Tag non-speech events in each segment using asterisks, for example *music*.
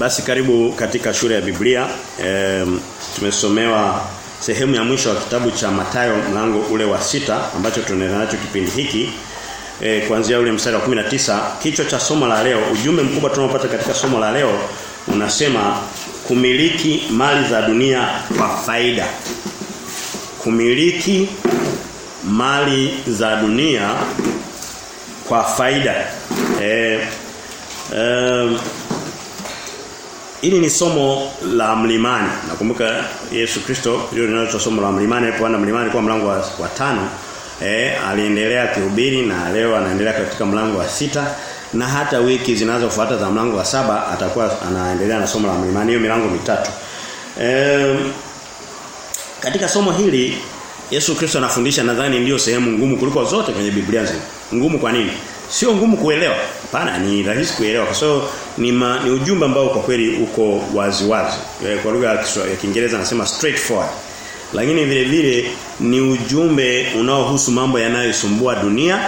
Basi karibu katika shule ya Biblia. E, tumesomewa sehemu ya mwisho wa kitabu cha Matayo mlango ule wa sita ambacho tunaendelea kipindi hiki. E, kuanzia ule mstari wa 19 kichwa cha somo la leo ujumbe mkubwa tunaopata katika somo la leo unasema kumiliki mali za dunia kwa faida kumiliki mali za dunia kwa faida eh eh Hili ni somo la mlimani. Nakumbuka Yesu Kristo hilo linaloitwa somo la mlimani alipoenda mlimani kwa mlango wa, tano eh aliendelea kuhubiri na leo anaendelea katika mlango wa sita na hata wiki zinazofuata za mlango wa saba atakuwa anaendelea na somo la mlimani hiyo milango mitatu. Eh katika somo hili Yesu Kristo anafundisha nadhani ndiyo sehemu ngumu kuliko zote kwenye Biblia nzima. Ngumu kwa nini? Sio ngumu kuelewa. pana ni rahisi kuelewa kwa sababu ni, ma, ni ujumbe ambao kwa kweli uko wazi wazi. Kwa lugha ya Kiingereza anasema straightforward. Lakini vile vile ni ujumbe unaohusu mambo yanayosumbua dunia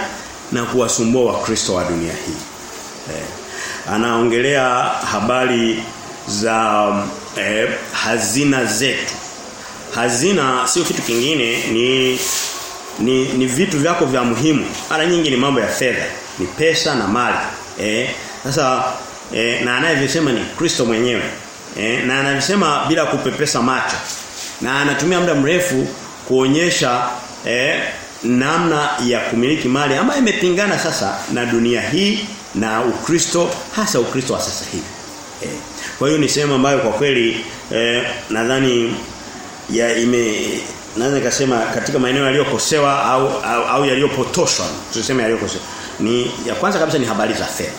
na kuwasumbua wakristo wa dunia hii. Eh, anaongelea habari za eh, hazina zetu hazina sio kitu kingine ni ni, ni vitu vyako vya muhimu. Mara nyingi ni mambo ya fedha, ni pesa na mali. Eh sasa eh, na anayevisema ni Kristo mwenyewe. Eh na anavisema bila kupepesa macho. Na anatumia muda mrefu kuonyesha eh, namna ya kumiliki mali ambayo imepingana sasa na dunia hii na Ukristo hasa Ukristo wa sasa hivi. Eh, kwa hiyo ni sehemu ambayo kwa kweli eh, nadhani ya ime naweza nikasema katika maeneo yaliyokosewa au au, au yaliyopotoshwa tuseme yaliyokosewa ni ya kwanza kabisa ni habari za fedha.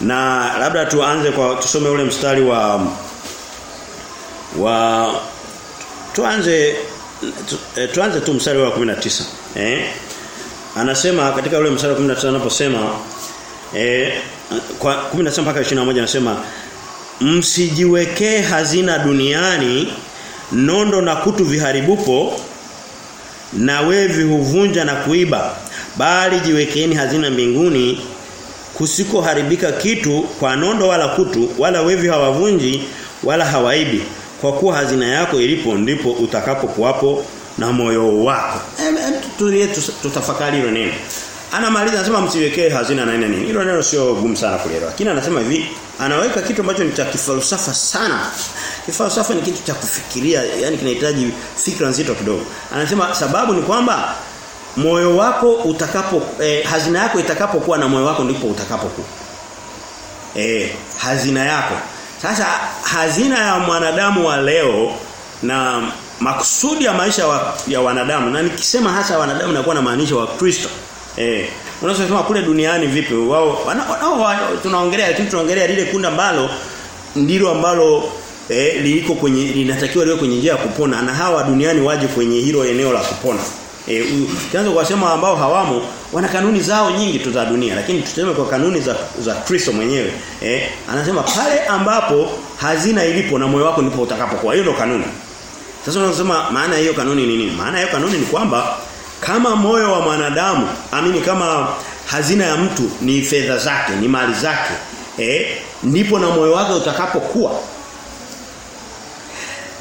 Na labda tuanze kwa tusome ule mstari wa wa tuanze tu, eh, tuanze tu mstari wa 19 eh. Anasema katika ule mstari wa 19 anaposema eh kwa 19 mpaka 21 anasema msijiwekee hazina duniani nondo na kutu viharibupo na wevi huvunja na kuiba bali jiwekeeni hazina mbinguni kusikoharibika kitu kwa nondo wala kutu wala wevi hawavunji wala hawaibi kwa kuwa hazina yako ilipo ndipo utakapokuwapo na moyo wako. Tulie tutafakari hilo neno. Anamaliza anasema msiwekee hazina na nini. Hilo neno sio gumu sana kuelewa lakini anasema hivi anaweka kitu ambacho ni cha kifalsafa sana. Kifalsafa ni kitu cha kufikiria, yani kinahitaji fikra nzito kidogo. Anasema sababu ni kwamba moyo wako utakapo eh, hazina yako itakapokuwa na moyo wako ndipo utakapokuwa. Eh, hazina yako. Sasa hazina ya mwanadamu wa leo na makusudi ya maisha wa, ya wanadamu na nikisema hasa wanadamu nakuwa na maanisha wa Kristo. Eh, unasema kule duniani vipi? Wao tunaongelea lakini tunaongelea lile kundi ambalo ndilo ambalo eh, liko kwenye linatakiwa liwe kwenye njia ya kupona na hawa duniani waje kwenye hilo eneo la kupona. Eh kianza kuwasema ambao hawamo wana kanuni zao nyingi tu za dunia lakini tuseme kwa kanuni za za Kristo mwenyewe e, anasema pale ambapo hazina ilipo na moyo wako ndipo utakapokuwa. Hiyo ndio kanuni. Sasa unasema maana hiyo kanuni ni nini? Maana hiyo kanuni ni kwamba kama moyo wa mwanadamu amini kama hazina ya mtu ni fedha zake, ni mali zake eh ndipo na moyo wake utakapokuwa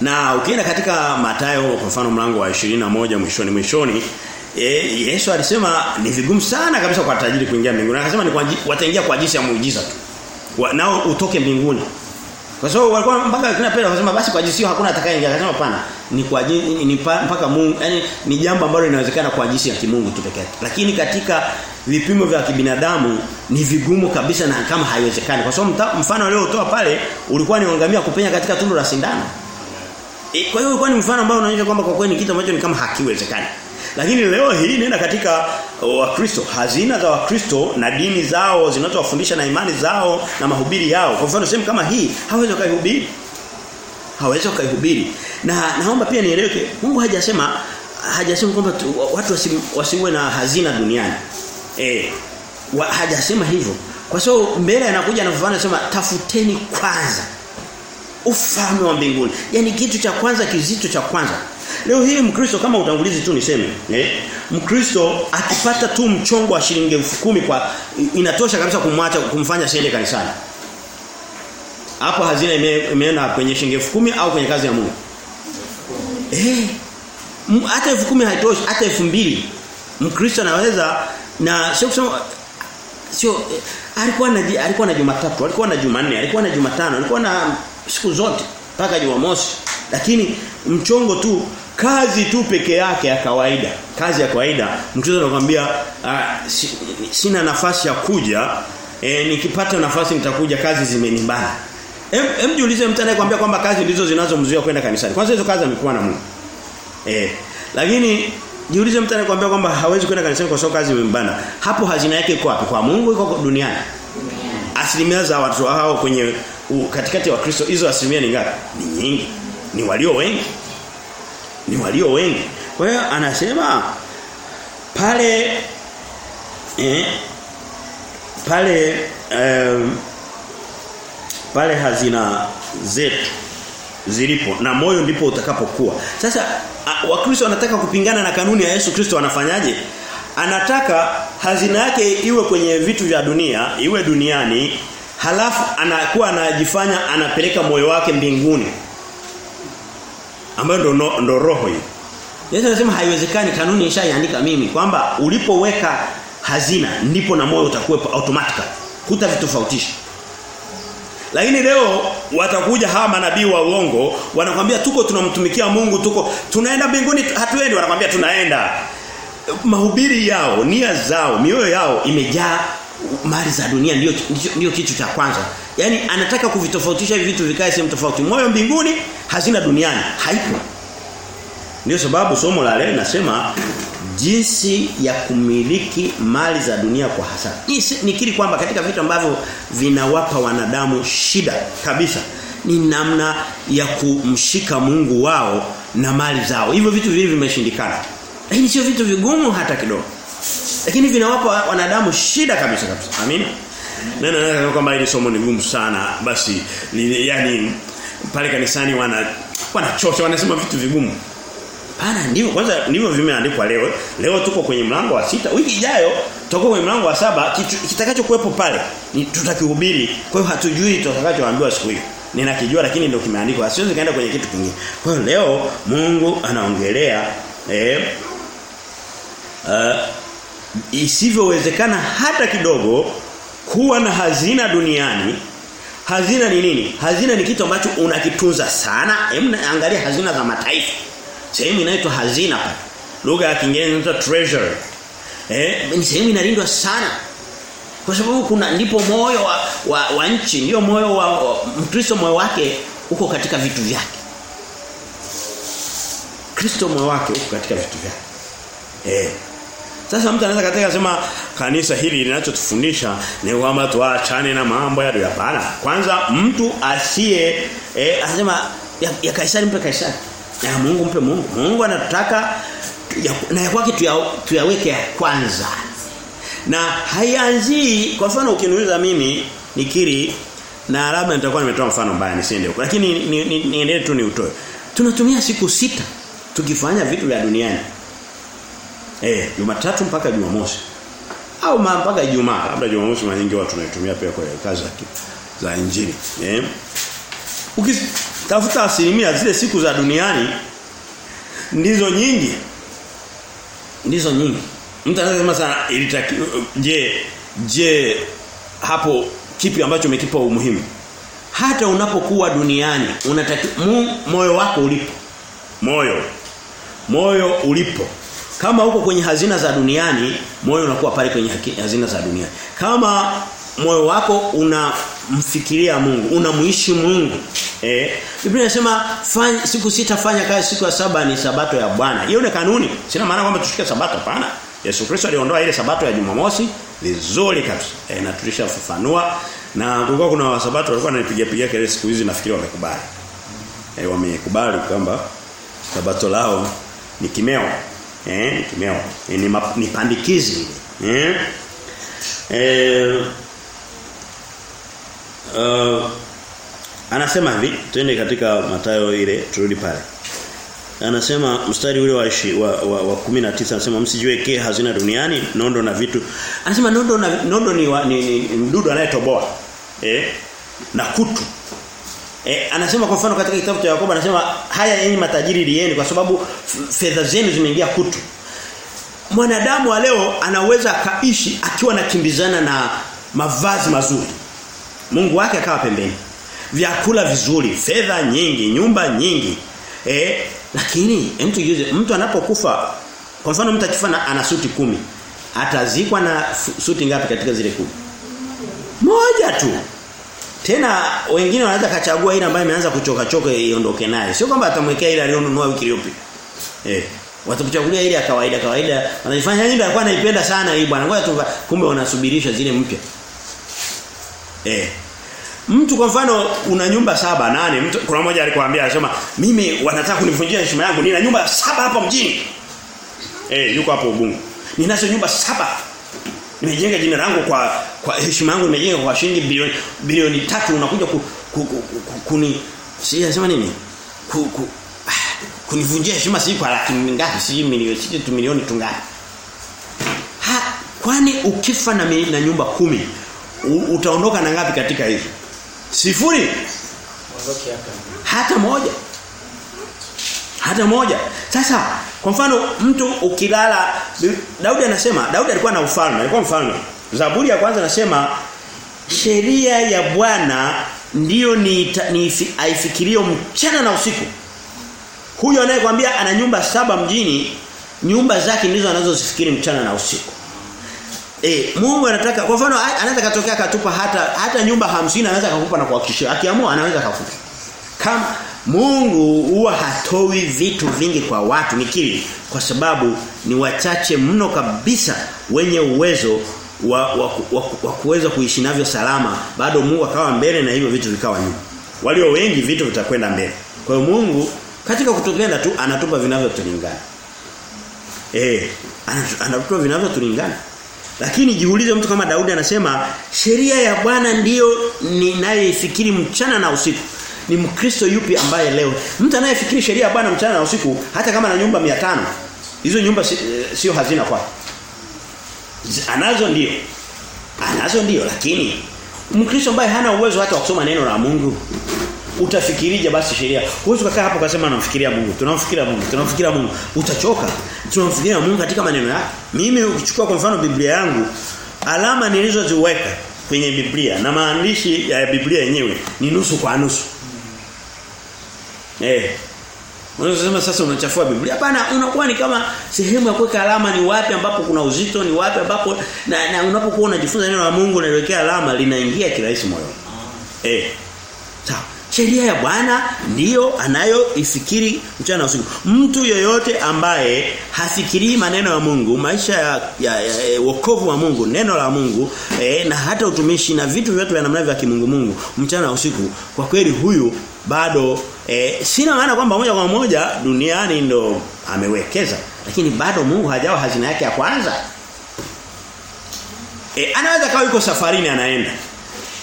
na ukienda katika matayo kwa mfano mlango wa 21 mwishoni mwishoni e, Yesu alisema ni vigumu sana kabisa kwa tajiri kuingia mbinguni. Akasema ni kwa wataingia kwa jinsi ya muujiza tu. Nao utoke mbinguni. Kwa sababu walikuwa mpaka kina Petro akasema basi kwa jinsi hiyo hakuna atakayeingia. Akasema hapana. Ni kwa jinsi ni mpaka Mungu, yani ni jambo ambalo linawezekana kwa jinsi ya kimungu tu pekee. Lakini katika vipimo vya kibinadamu ni vigumu kabisa na kama haiwezekani. Kwa sababu mfano leo utoa pale ulikuwa ni kupenya katika tundu la sindano. E, kwa hiyo ilikuwa ni mfano ambao unaonyesha kwamba kwa kweli ni kitu ambacho ni kama hakiwezekani. Lakini leo hii nenda katika Wakristo, hazina za Wakristo na dini zao zinazowafundisha na imani zao na mahubiri yao. Kwa mfano sehemu kama hii hawezi kuihubiri. Hawezi kuihubiri. Na naomba pia nieleweke, Mungu hajasema hajasema kwamba watu wasiwe na hazina duniani. Eh, hajasema hivyo. Kwa sababu mbele anakuja anafafanua anasema tafuteni kwanza ufalme wa mbinguni. Yaani kitu cha kwanza kizito cha kwanza. Leo hii Mkristo kama utangulizi tu niseme, eh? Mkristo akipata tu mchongo wa shilingi kumi kwa inatosha kabisa kumwacha kumfanya siende kanisani. Hapo hazina ime, imeenda kwenye shilingi 10,000 au kwenye kazi ya Mungu. Eh. Hata 10,000 haitoshi, hata 2,000. Mkristo anaweza na sio kusema sio eh, alikuwa na alikuwa na Jumatatu, alikuwa na Jumanne, alikuwa na Jumatano, alikuwa na siku zote mpaka Jumamosi. Lakini mchongo tu kazi tu peke yake ya kawaida. Kazi ya kawaida mkristo anakuambia uh, si, sina nafasi ya kuja e, nikipata nafasi nitakuja kazi zimenibana. Hem jiulize mtu anayekwambia kwamba kazi ndizo zinazomzuia kwenda kanisani. Kwanza hizo kazi amekuwa na Mungu. Eh. Lakini jiulize mtu anayekwambia kwamba hawezi kwenda kanisani kwa sababu kazi imembana. Hapo hazina yake iko wapi? Kwa Mungu iko duniani. Asilimia za watu hao kwenye katikati ya Wakristo hizo asilimia ni ngapi? Ni nyingi. Ni walio wengi. Ni walio wengi. Kwa hiyo anasema pale eh pale um, pale hazina zetu zilipo na moyo ndipo utakapokuwa. Sasa Wakristo wanataka kupingana na kanuni ya Yesu Kristo wanafanyaje? Anataka hazina yake iwe kwenye vitu vya dunia, iwe duniani, halafu anakuwa anajifanya anapeleka moyo wake mbinguni. Ambayo ndo, ndo roho hiyo. Yesu anasema haiwezekani kanuni ishaiandika mimi kwamba ulipoweka hazina ndipo na moyo utakuwepo automatically. Hutavitofautisha. Lakini leo watakuja hawa manabii wa uongo wanakwambia tuko tunamtumikia Mungu tuko tunaenda mbinguni hatuendi wanakwambia tunaenda. Mahubiri yao, nia zao, mioyo yao imejaa mali za dunia ndio kitu cha kwanza. Yaani anataka kuvitofautisha hivi vitu vikae sehemu tofauti. Moyo mbinguni, hazina duniani, haipo. Ndio sababu somo la leo nasema jinsi ya kumiliki mali za dunia kwa hasara. Nikiri kwamba katika vitu ambavyo vinawapa wanadamu shida kabisa ni namna ya kumshika Mungu wao na mali zao. Hivyo vitu vile vimeshindikana. Lakini sio vitu vigumu hata kidogo. Lakini vinawapa wanadamu shida kabisa kabisa. Amina. Neno neno kwamba hili somo ni gumu sana basi li, yani pale kanisani wana wanachosha wanasema vitu vigumu. Pana ndivyo kwanza ndivyo vimeandikwa leo. Leo tuko kwenye mlango wa sita. Wiki ijayo tutakuwa kwenye mlango wa saba kitakacho kuwepo pale ni tutakihubiri. Kwa hiyo hatujui tutakachoambiwa siku hiyo. Ninakijua lakini ndio kimeandikwa. Siwezi kaenda kwenye kitu kingine. Kwa hiyo leo Mungu anaongelea eh uh, isivyowezekana hata kidogo kuwa na hazina duniani. Hazina ni nini? Hazina ni kitu ambacho unakitunza sana. Hebu angalia hazina za mataifa. Sehemu inaitwa hazina pale. Lugha ya Kiingereza inaitwa treasure. Eh ni sehemu inalindwa sana. Kwa sababu kuna ndipo moyo wa, wa, wa nchi ndio moyo wa, wa Mkristo moyo wake uko katika vitu vyake. Kristo moyo wake uko katika vitu vyake. Eh sasa mtu anaweza katika sema kanisa hili linachotufundisha ni kwamba tuachane na mambo ya dunia. Kwanza mtu asiye eh, anasema ya, ya Kaisari mpe Kaisari. Na Mungu mpe Mungu. Mungu anataka ya, na ya kwake tuya, tuyaweke ya kwanza. Na haianzii kwa mfano ukiniuliza mimi nikiri na labda nitakuwa nimetoa mfano mbaya nisiende huko. Lakini niendelee ni, ni, ni tu ni utoe. Tunatumia siku sita tukifanya vitu vya duniani. Eh, Jumatatu mpaka Jumamosi. Au mpaka Ijumaa, labda Jumamosi mara nyingi watu tunaitumia pia kwa kazi za za injili. Eh. Ukitafuta asilimia zile siku za duniani ndizo nyingi. Ndizo nyingi. Mtu anasema sana ilitaki je je hapo kipi ambacho umekipa umuhimu? Hata unapokuwa duniani unataki moyo wako ulipo. Moyo. Moyo ulipo. Kama uko kwenye hazina za duniani, moyo unakuwa pale kwenye hazina za duniani. Kama moyo wako unamfikiria Mungu, unamuishi Mungu. Eh, Biblia inasema fanya siku sita fanya kazi, siku ya saba ni sabato ya Bwana. Hiyo ni kanuni. Sina maana kwamba tushike sabato hapana. Yesu Kristo aliondoa ile sabato ya Jumamosi vizuri kabisa. Eh, na tulishafafanua na kulikuwa kuna wasabato walikuwa wananipigia pigia kelele siku hizi nafikiri wamekubali. Eh, wamekubali kwamba sabato lao ni kimeo eh tumeo. kimeo eh, ni, ni eh eh uh, anasema hivi twende katika Mathayo ile turudi pale. Anasema mstari ule wa ishi, wa, wa, wa 19 anasema msijiwekee hazina duniani nondo na vitu. Anasema nondo na nondo ni, wa, ni, ni mdudu anayetoboa eh na kutu E, anasema kwa mfano katika kitabu cha Yakobo anasema haya yenye matajiri lieni kwa sababu fedha zenu zimeingia kutu. Mwanadamu wa leo anaweza akaishi akiwa nakimbizana na mavazi mazuri. Mungu wake akawa pembeni. Vyakula vizuri, fedha nyingi, nyumba nyingi. Eh, lakini mtu yuze, mtu anapokufa kwa mfano mtu akifa na ana suti kumi atazikwa na suti ngapi katika zile kumi? Moja tu. Tena wengine wanaweza kachagua ile ambayo imeanza kuchoka choka iondoke naye. Sio kwamba atamwekea ile aliyonunua wiki iliyopita. Eh. Watakuchagulia ile ya kawaida kawaida. Wanajifanya yeye alikuwa anaipenda sana hii bwana. Ngoja kumbe wanasubirisha zile mpya. Eh. Mtu kwa mfano una nyumba saba nane mtu kuna mmoja alikwambia anasema mimi wanataka kunivunjia heshima yangu nina nyumba saba hapa mjini. Eh yuko hapo Ubungo. Ninazo nyumba saba. Nimejenga jina langu kwa kwa heshima yangu nimejenga kwa shilingi bilioni bilioni tatu unakuja ku, ku, ku, ku, kuni si nasema nini? Ku, ku, ah, kunivunjia heshima si kwa laki ngapi si milioni si tu milioni tu ngapi. Ha kwani ukifa na, na nyumba kumi u, utaondoka na ngapi katika hizo? Sifuri. Hata moja. Hata moja. Sasa kwa mfano mtu ukilala Daudi anasema Daudi alikuwa na ufalme, alikuwa mfalme. Zaburi ya kwanza anasema sheria ya Bwana ndiyo ni, ni aifikirio mchana na usiku. Huyo anayekwambia ana nyumba saba mjini, nyumba zake ndizo anazozifikiri mchana na usiku. Eh, Mungu anataka kwa mfano anaweza katokea katupa hata hata nyumba hamsini anaweza kukupa na kuhakikishia. Akiamua anaweza kukupa. Kama Mungu huwa hatowi vitu vingi kwa watu nikili kwa sababu ni wachache mno kabisa wenye uwezo wa, wa, wa, wa kuweza kuishi navyo salama bado Mungu akawa mbele na hivyo vitu vikawa nyuma. Walio wengi vitu vitakwenda mbele. Kwa Mungu katika kutupenda tu anatupa vinavyotulingana. Eh, anatupa vinavyotulingana. Lakini jiulize mtu kama Daudi anasema sheria ya Bwana ndiyo ninayoifikiri mchana na usiku. Ni Mkristo yupi ambaye leo mtu anayefikiri sheria ya Bwana mchana na usiku hata kama na nyumba 500 hizo nyumba sio si hazina kwake. Anazo ndio. Anazo ndio lakini Mkristo ambaye hana uwezo hata wa kusoma neno la Mungu utafikirije basi sheria? Huwezi kukaa hapo ukasema namfikiria Mungu. Tunamfikiria Mungu, tunamfikiria Mungu. Utachoka. Tunamfikiria Mungu katika maneno yake. Mimi ukichukua kwa mfano Biblia yangu, alama nilizoziweka kwenye Biblia na maandishi ya Biblia yenyewe ni nusu kwa nusu. Eh. Unasema sasa unachafua Biblia. Hapana, unakuwa ni kama sehemu ya kuweka alama ni wapi ambapo kuna uzito, ni wapi ambapo na, na unapokuwa unajifunza neno la Mungu unaliwekea alama linaingia kirahisi moyoni. Eh. Sawa. Sheria ya Bwana ndiyo anayoifikiri mchana usiku. Mtu yoyote ambaye hafikirii maneno ya Mungu, maisha ya, ya, ya, ya wokovu wa Mungu, neno la Mungu eh, na hata utumishi na vitu vyote vya namna vya kimungu Mungu mchana usiku, kwa kweli huyu bado e, sina maana kwamba moja kwa moja duniani ndo amewekeza, lakini bado Mungu hajawa hazina yake ya kwanza. E, anaweza kawa yuko safarini anaenda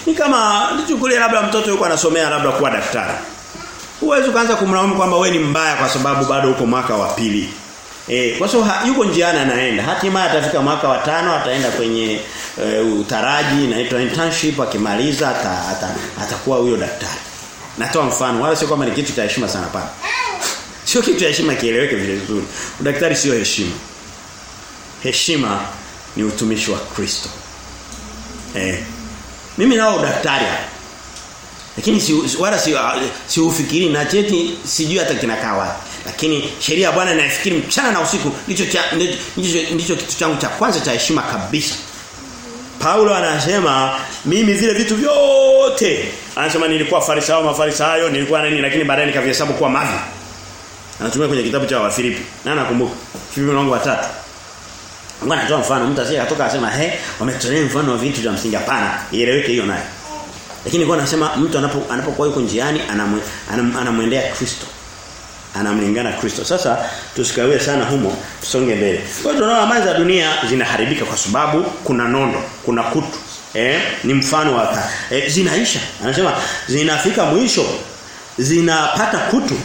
ni kama nichukulie labda mtoto yuko anasomea labda kuwa daktari. Huwezi kuanza kumlaumu kwamba we ni mbaya kwa sababu bado uko mwaka wa pili. E, kwa sababu yuko njiani anaenda. Hatimaye atafika mwaka wa tano ataenda kwenye e, utaraji inaitwa internship akimaliza atakuwa ata, ata, huyo daktari. Natoa mfano wala sio kwamba ni kitu cha heshima sana pana. Sio kitu cha heshima kieleweke vizuri. Udaktari sio heshima. Heshima ni utumishi wa Kristo. Eh, mimi nao daktari. Lakini si wala si si ufikiri na cheti sijui hata kinakaa wapi. Lakini sheria ya Bwana inafikiri mchana na usiku ndicho ndicho ndicho kitu changu cha kwanza cha heshima kabisa. Paulo anasema mimi zile vitu vyote anasema nilikuwa farisayo mafarisayo nilikuwa nini lakini baadaye nikavihesabu kuwa mavi. Anatumia kwenye kitabu cha Wafilipi. Na nakumbuka Filipi mlango wa 3. Mungu anatoa mfano mtu asiye atoka asema he wametolea mfano wa vitu vya msingi hapana ieleweke hiyo naye. Lakini kwa anasema mtu anapo anapokuwa yuko njiani anamwendea Kristo. Anamlingana Kristo. Sasa tusikawie sana humo tusonge mbele. Kwa hiyo tunaona amani za dunia zinaharibika kwa sababu kuna nondo, kuna kutu. Eh, ni mfano wa eh, zinaisha. Anasema zinafika mwisho zinapata kutu.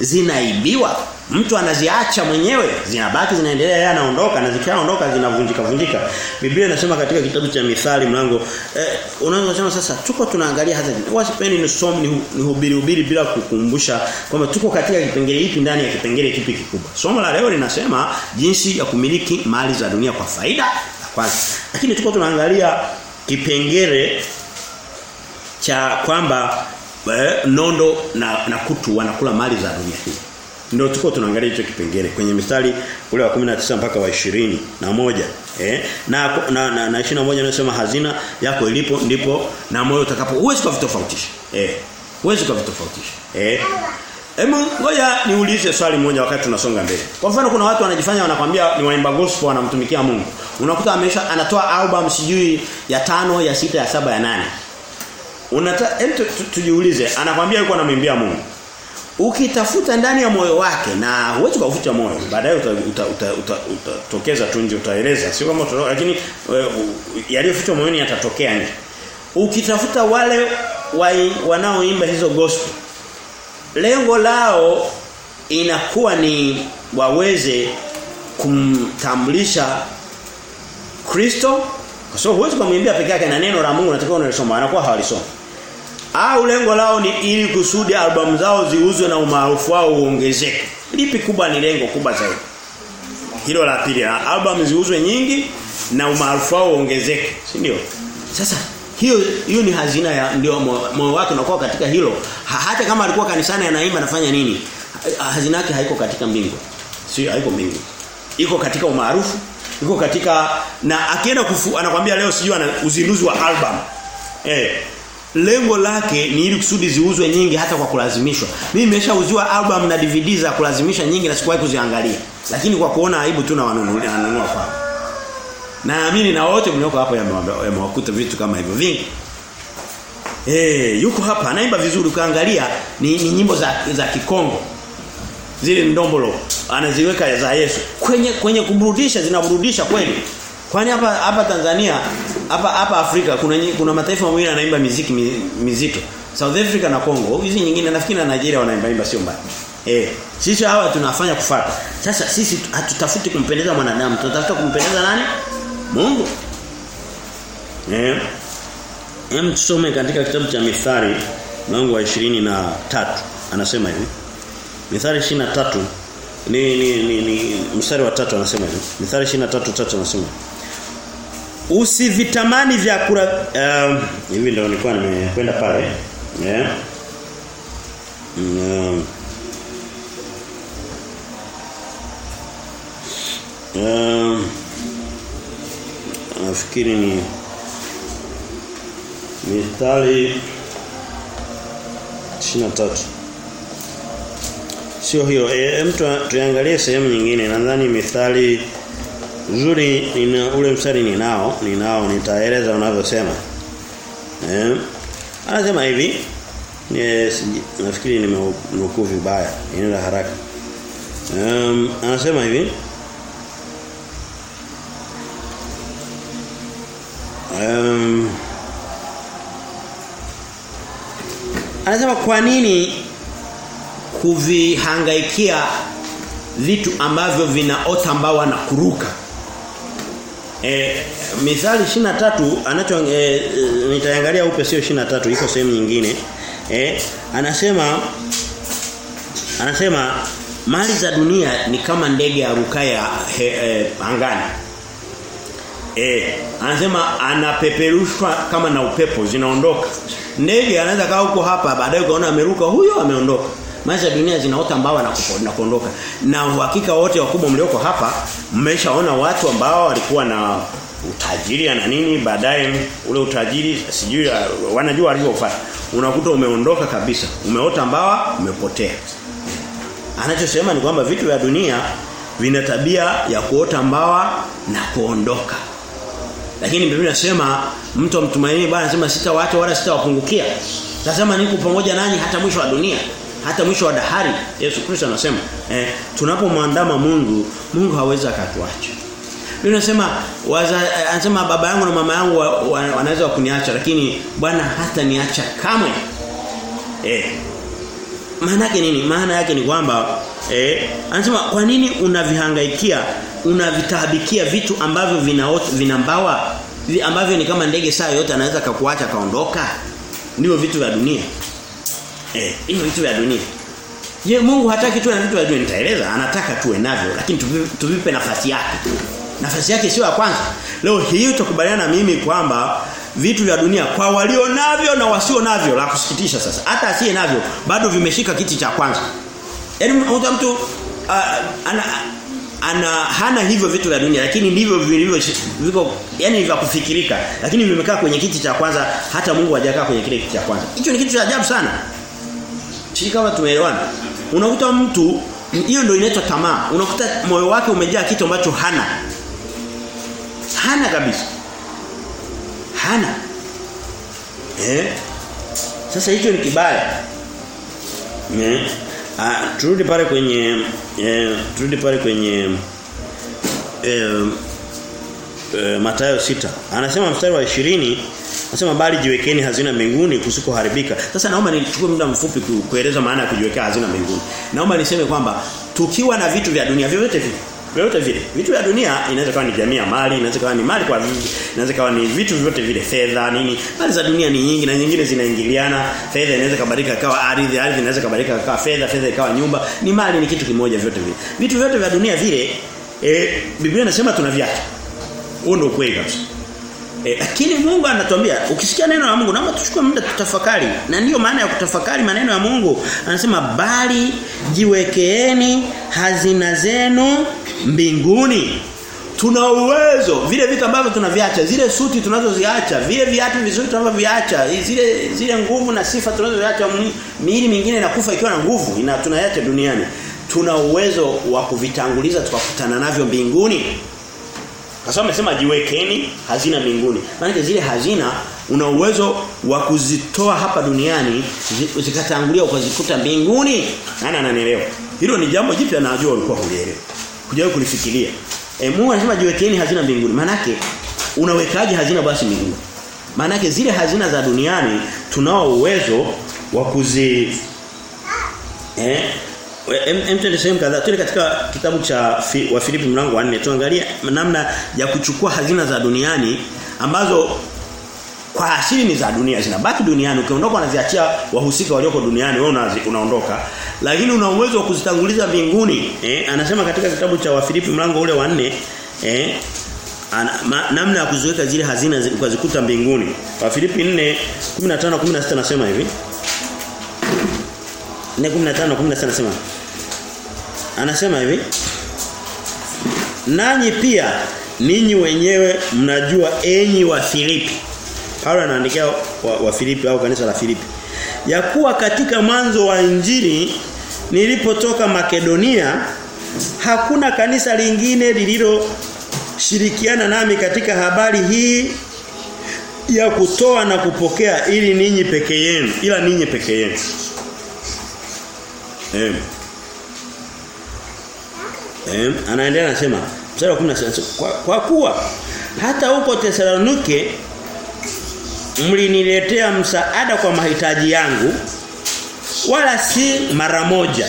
Zinaibiwa. Mtu anaziacha mwenyewe zinabaki zinaendelea yeye anaondoka na zikishaondoka zinavunjika vunjika. Biblia inasema katika kitabu cha Mithali mlango eh, kusema sasa tuko tunaangalia hata wasipeni nisome ni hubiri hubiri bila kukumbusha kwamba tuko katika kipengele hiki ndani ya kipengele kipi kikubwa. Somo la leo linasema jinsi ya kumiliki mali za dunia kwa faida na kwanza lakini tuko tunaangalia kipengele cha kwamba eh, nondo na, na kutu wanakula mali za dunia hii ndio tuko tunaangalia hicho kipengele kwenye mistari ule wa 19 mpaka wa 20 na moja eh na na, na, na 21 inasema hazina yako ilipo ndipo na moyo utakapo uwezi kuvitofautisha eh uwezi kuvitofautisha eh Hebu ngoja niulize swali moja wakati tunasonga mbele. Kwa mfano kuna watu wanajifanya wanakwambia ni waimba gospel wanamtumikia Mungu. Unakuta amesha anatoa album sijui ya tano, ya sita, ya saba, ya nane. Unata tujiulize anakwambia yuko anamwimbia Mungu. Ukitafuta ndani ya moyo wake na huwezi kufuta moyo. Baadaye utatokeza uta, uta, uta, tu nje utaeleza. Sio kama lakini yaliyofichwa moyoni yatatokea nje. Ukitafuta wale wa, wanaoimba hizo gospel lengo lao inakuwa ni waweze kumtambulisha Kristo kwa sababu huwezi kumwimbia peke yake na neno la Mungu unatakiwa unalisoma anakuwa hawalisoma au lengo lao ni ili kusudi albamu zao ziuzwe na umaarufu wao uongezeke. Lipi kubwa ni lengo kubwa zaidi? Hilo la pili albamu ziuzwe nyingi na umaarufu wao uongezeke si ndio? Sasa hiyo hiyo ni hazina ya ndio moyo wake unakuwa katika hilo. Ha, hata kama alikuwa kanisani anaimba anafanya nini? Hazina yake haiko katika mbingu. Sio haiko mbingu. Iko katika umaarufu iko katika na akienda kufu anakuambia leo sijui ana uzinduzi wa album. Eh lengo lake ni ili kusudi ziuzwe nyingi hata kwa kulazimishwa mimi nimeshauziwa album na DVD za kulazimisha nyingi na sikuwahi kuziangalia lakini kwa kuona aibu tu na wanunulia nanunua kwa Naamini na wote mlioko hapo yamewakuta vitu kama hivyo vingi. Eh, yuko hapa anaimba vizuri ukaangalia ni, ni nyimbo za za Kikongo. Zile ndombolo anaziweka za Yesu. Kwenye kwenye kuburudisha zinaburudisha kweli. Kwani hapa hapa Tanzania hapa hapa Afrika kuna kuna mataifa mawili yanaimba muziki mizito. South Africa na Congo. Hizi nyingine nafikiri na Nigeria wanaimba imba sio mbaya. Eh, sisi hawa tunafanya kufuata. Sasa sisi hatutafuti kumpendeza mwanadamu, tunatafuta kumpendeza nani? Mungu. Eh. Hem tusome katika kitabu cha Mithali mlango wa 23 anasema hivi. Mithali 23 ni ni ni, ni mstari wa 3 anasema hivi. Mithali 23 3 anasema Usivitamani vyakula uh, hivi ndio nilikuwa nimekwenda pale. Eh. Um, um, nafikiri ni mithali 23 sio hiyo e, mtu tuangalie sehemu nyingine nadhani mithali nzuri nina ule mstari ninao ninao nitaeleza unavyosema. Eh anasema hivi yes, nafikiri nimenukuu vibaya inaenda haraka. Um, anasema hivi Um, anasema kwa nini kuvihangaikia vitu ambavyo vinaota mbawa na kuruka e, mithali 23 anacho e, nitaangalia upe sio 23 iko sehemu nyingine e, anasema anasema mali za dunia ni kama ndege arukaya he, he, angani E, anasema anapeperushwa kama na upepo zinaondoka. Ndege anaweza kaa huko hapa baadaye ukaona ameruka huyo ameondoka. Maisha ya dunia zinaota mbawa na, kuondoka. Na uhakika wote wakubwa mlioko hapa mmeshaona watu ambao walikuwa na utajiri na nini baadaye ule utajiri sijui wanajua alivyofanya. Unakuta umeondoka kabisa. Umeota mbawa umepotea. Anachosema ni kwamba vitu vya dunia vina tabia ya kuota mbawa na kuondoka. Lakini Biblia inasema mtu amtumaini Bwana anasema sitawaacha wala sitawapungukia. Nasema niko pamoja nanyi hata mwisho wa dunia, hata mwisho wa dahari. Yesu Kristo anasema, eh, tunapomwandama Mungu, Mungu hawezi akatuacha. Biblia inasema anasema baba yangu na mama yangu wa, wa, wanaweza kuniacha lakini Bwana hata niacha kamwe. Eh. maana yake nini? Maana yake ni kwamba eh anasema kwa nini unavihangaikia, unavitahabikia vitu ambavyo vina vinambawa ambavyo ni kama ndege saa yote anaweza kakuacha kaondoka? Ndivyo vitu vya dunia. Eh, hivi vitu vya dunia. Je, Mungu hataki tuwe na vitu vya dunia nitaeleza, anataka tuwe navyo lakini tuvipe nafasi yake. Nafasi yake sio ya kwanza. Leo hii utakubaliana na mimi kwamba vitu vya dunia kwa walio navyo na wasio navyo la kusikitisha sasa. Hata asiye navyo bado vimeshika kiti cha kwanza. Yaani mtu uh, ana ana hana hivyo vitu vya dunia lakini ndivyo vilivyo viko yani vya kufikirika lakini vimekaa kwenye kiti cha kwanza hata Mungu hajakaa kwenye kile kiti cha kwanza. Hicho ni kitu cha ajabu sana. Sisi kama tumeelewana. Unakuta mtu hiyo ndio inaitwa tamaa. Unakuta moyo wake umejaa kitu ambacho hana. Hana kabisa. Hana. Eh? Sasa hicho ni kibaya. Eh? Ah, turudi pale kwenye eh, turudi pale kwenye eh, eh, Mathayo sita Anasema mstari wa 20 anasema bali jiwekeni hazina mbinguni kusikoharibika. Sasa naomba nichukue muda mfupi kueleza maana ya kujiwekea hazina mbinguni. Naomba niseme kwamba tukiwa na vitu vya dunia vyovyote vile Vyote vile. Vitu vya dunia inaweza kuwa ni jamii ya mali, inaweza kuwa ni mali kwa vingi, inaweza kuwa ni vitu vyote vile fedha nini. Mali za dunia ni nyingi na nyingine zinaingiliana. Fedha inaweza kubadilika ikawa ardhi, ardhi inaweza kubadilika ikawa fedha, fedha ikawa nyumba. Ni mali ni kitu kimoja vyote vile. Vitu vyote vya dunia vile eh Biblia inasema tunaviacha. Huo ndio kweli kabisa. E, lakini Mungu anatuambia ukisikia neno la Mungu naomba tuchukue muda tutafakari. Na ndiyo maana ya kutafakari maneno ya Mungu. Anasema bali jiwekeeni hazina zenu mbinguni. Tuna uwezo. Vile vitu ambavyo tunaviacha zile suti tunazoziacha vile viatu vizuri tunavyoviacha zile zile nguvu na sifa tunazoziacha miili mingine inakufa ikiwa na nguvu ina tunayaacha duniani. Tuna uwezo wa kuvitanguliza tukakutana navyo mbinguni kwa amesema jiwekeni hazina mbinguni. Maana zile hazina una uwezo wa kuzitoa hapa duniani zikatangulia ukazikuta mbinguni. Nani ananielewa? Hilo ni jambo jipya na najua ulikuwa hulielewa. Kujawahi kulifikiria. E, Mungu anasema jiwekeni hazina mbinguni. Maana unawekaje hazina basi mbinguni? Maana zile hazina za duniani tunao uwezo wa kuzi eh Hem sehemu kadhaa. tuli katika kitabu cha fi, wa Filipi mlango wa 4 tuangalie namna ya kuchukua hazina za duniani ambazo kwa asili ni za dunia zinabaki duniani. Ukiondoka unaziachia wahusika walioko duniani wewe unaondoka. Lakini una uwezo wa kuzitanguliza mbinguni. Eh anasema katika kitabu cha Wafilipi mlango ule wa 4 eh namna ya kuziweka zile hazina ukazikuta mbinguni. Wafilipi 4 15 16 nasema hivi. 4:15 16 anasema Anasema hivi Nanyi pia ninyi wenyewe mnajua enyi wa Filipi Paulo anaandikia wa, wa Filipi au kanisa la Filipi ya kuwa katika mwanzo wa injili nilipotoka Makedonia hakuna kanisa lingine lililo shirikiana nami katika habari hii ya kutoa na kupokea ili ninyi peke yenu ila ninyi peke yenu Eh. Eh, anaendelea anasema mstari wa 16 kwa, kwa kuwa hata huko Tesalonike mliniletea msaada kwa mahitaji yangu wala si mara moja.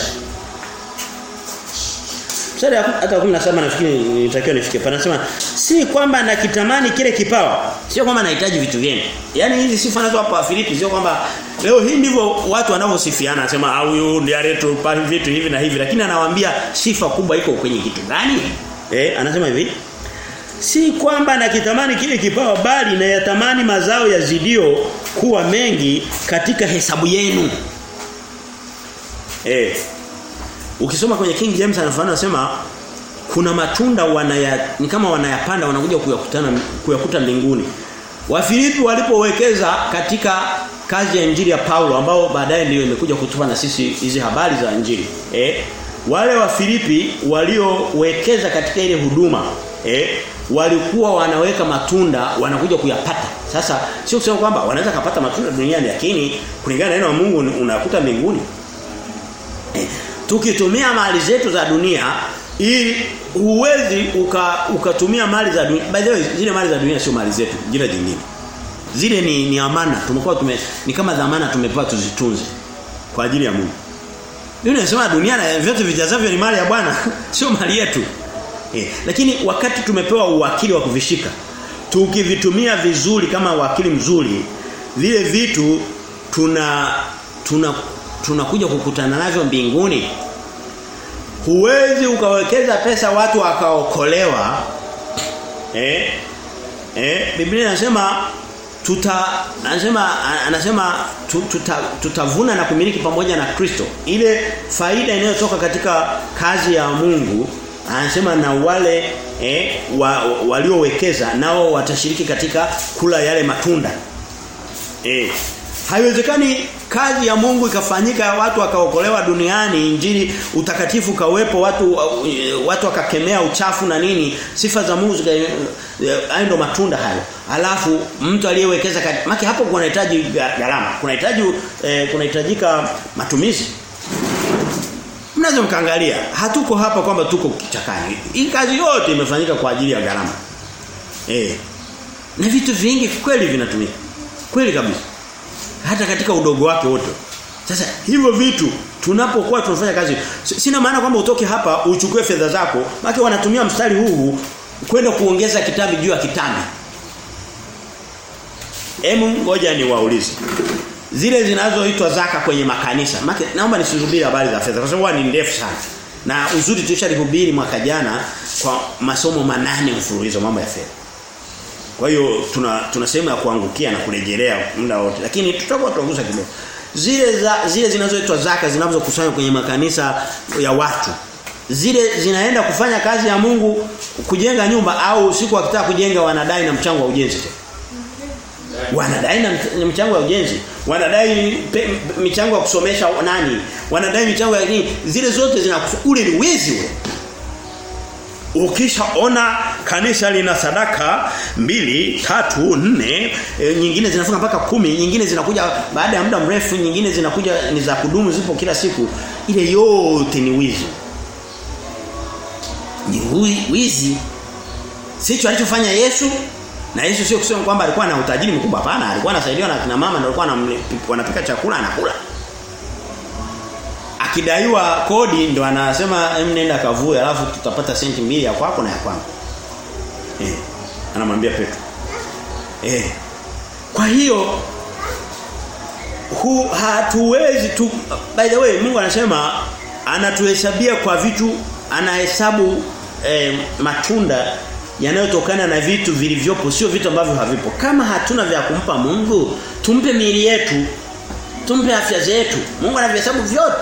Mstari hata 17 nafikiri nitakiwa nifike. Panasema si kwamba nakitamani kile kipawa, sio kwamba nahitaji vitu vyenu. Yaani hizi sifa nazo hapa Filipi sio kwamba leo hii ndivyo watu wanavyosifiana anasema huyu ndiye aliyetupa vitu hivi na hivi lakini anawaambia sifa kubwa iko kwenye kitu gani? Eh anasema hivi Si kwamba nakitamani kile kipawa bali nayatamani mazao yazidio kuwa mengi katika hesabu yenu. Eh. Ukisoma kwenye King James anafanana anasema kuna matunda wanaya ni kama wanayapanda wanakuja kuyakutana kuyakuta mbinguni. Wafilipi walipowekeza katika kazi ya injili ya Paulo ambao baadaye ndio imekuja kutupa na sisi hizi habari za injili. Eh? Wale wa Filipi waliowekeza katika ile huduma, eh, walikuwa wanaweka matunda wanakuja kuyapata. Sasa sio kusema kwamba wanaweza kupata matunda duniani lakini kulingana na neno la Mungu unakuta mbinguni. Eh, tukitumia mali zetu za dunia ili ukatumia uka mali za dunia. By the way, zile mali za dunia sio mali zetu, jina jingine. Zile ni ni amana, tumekuwa tume ni kama dhamana tumepewa tuzitunze kwa ajili ya Mungu. Biblia inasema dunia na vyote vijazavyo ni mali ya Bwana, *laughs* sio mali yetu. Eh, lakini wakati tumepewa uwakili wa kuvishika, tukivitumia vizuri kama wakili mzuri, vile vitu tuna tuna tunakuja kukutana navyo mbinguni. Huwezi ukawekeza pesa watu wakaokolewa. Eh? Eh, Biblia inasema tuta anasema anasema tuta, tutavuna na kumiliki pamoja na Kristo. Ile faida inayotoka katika kazi ya Mungu anasema na wale eh, wa, waliowekeza nao watashiriki katika kula yale matunda. Eh. Haiwezekani kazi ya Mungu ikafanyika watu wakaokolewa duniani injili utakatifu kawepo watu watu wakakemea uchafu na nini. Sifa za Mungu hayo ndo matunda hayo. Alafu mtu aliyewekeza maki hapo kunahitaji gharama. Kunahitaji eh, kunahitajika matumizi. Mnaweza mkaangalia hatuko hapa kwamba tuko kichakani. Hii kazi yote imefanyika kwa ajili ya gharama. Eh. Na vitu vingi kweli vinatumika. Kweli kabisa hata katika udogo wake wote. Sasa hivyo vitu tunapokuwa tunafanya kazi sina maana kwamba utoke hapa uchukue fedha zako maana wanatumia mstari huu kwenda kuongeza kitambi juu ya kitambi. Emu ngoja niwaulize. Zile zinazoitwa zaka kwenye makanisa. Maana naomba nisihubiri habari za fedha kwa sababu ni ndefu sana. Na uzuri tulishalihubiri mwaka jana kwa masomo manane mfululizo mambo ya fedha. Kwa hiyo tuna tuna sehemu ya kuangukia na kurejelea muda wote. Lakini tutakuwa tunagusa kidogo. Zile za, zile zinazoitwa zaka zinazokusanywa kwenye makanisa ya watu. Zile zinaenda kufanya kazi ya Mungu kujenga nyumba au siku wakitaka kujenga wanadai na mchango wa ujenzi. Wanadai na mchango wa ujenzi. Wanadai michango ya kusomesha nani? Wanadai michango ya nini? Zile zote zinakufa ule ni wezi ule. Ukishaona kanisa lina sadaka mbili, tatu, nne, e, nyingine zinafunga mpaka kumi, nyingine zinakuja baada ya muda mrefu, nyingine zinakuja ni za kudumu zipo kila siku. Ile yote ni wizi. Ni wizi. Sicho alichofanya Yesu na Yesu sio kusema kwamba alikuwa na utajiri mkubwa hapana, alikuwa anasaidiwa na kina mama ndio alikuwa wanapika chakula anakula akidaiwa kodi ndo anasema nenda kavue alafu tutapata senti mbili ya kwako na ya kwangu. Eh. Anamwambia Petro. Eh. Kwa hiyo hu hatuwezi tu by the way Mungu anasema anatuhesabia kwa vitu anahesabu eh, matunda yanayotokana na vitu vilivyopo sio vitu ambavyo havipo. Kama hatuna vya kumpa Mungu, tumpe miili yetu. Tumpe afya zetu. Mungu anavihesabu vyote.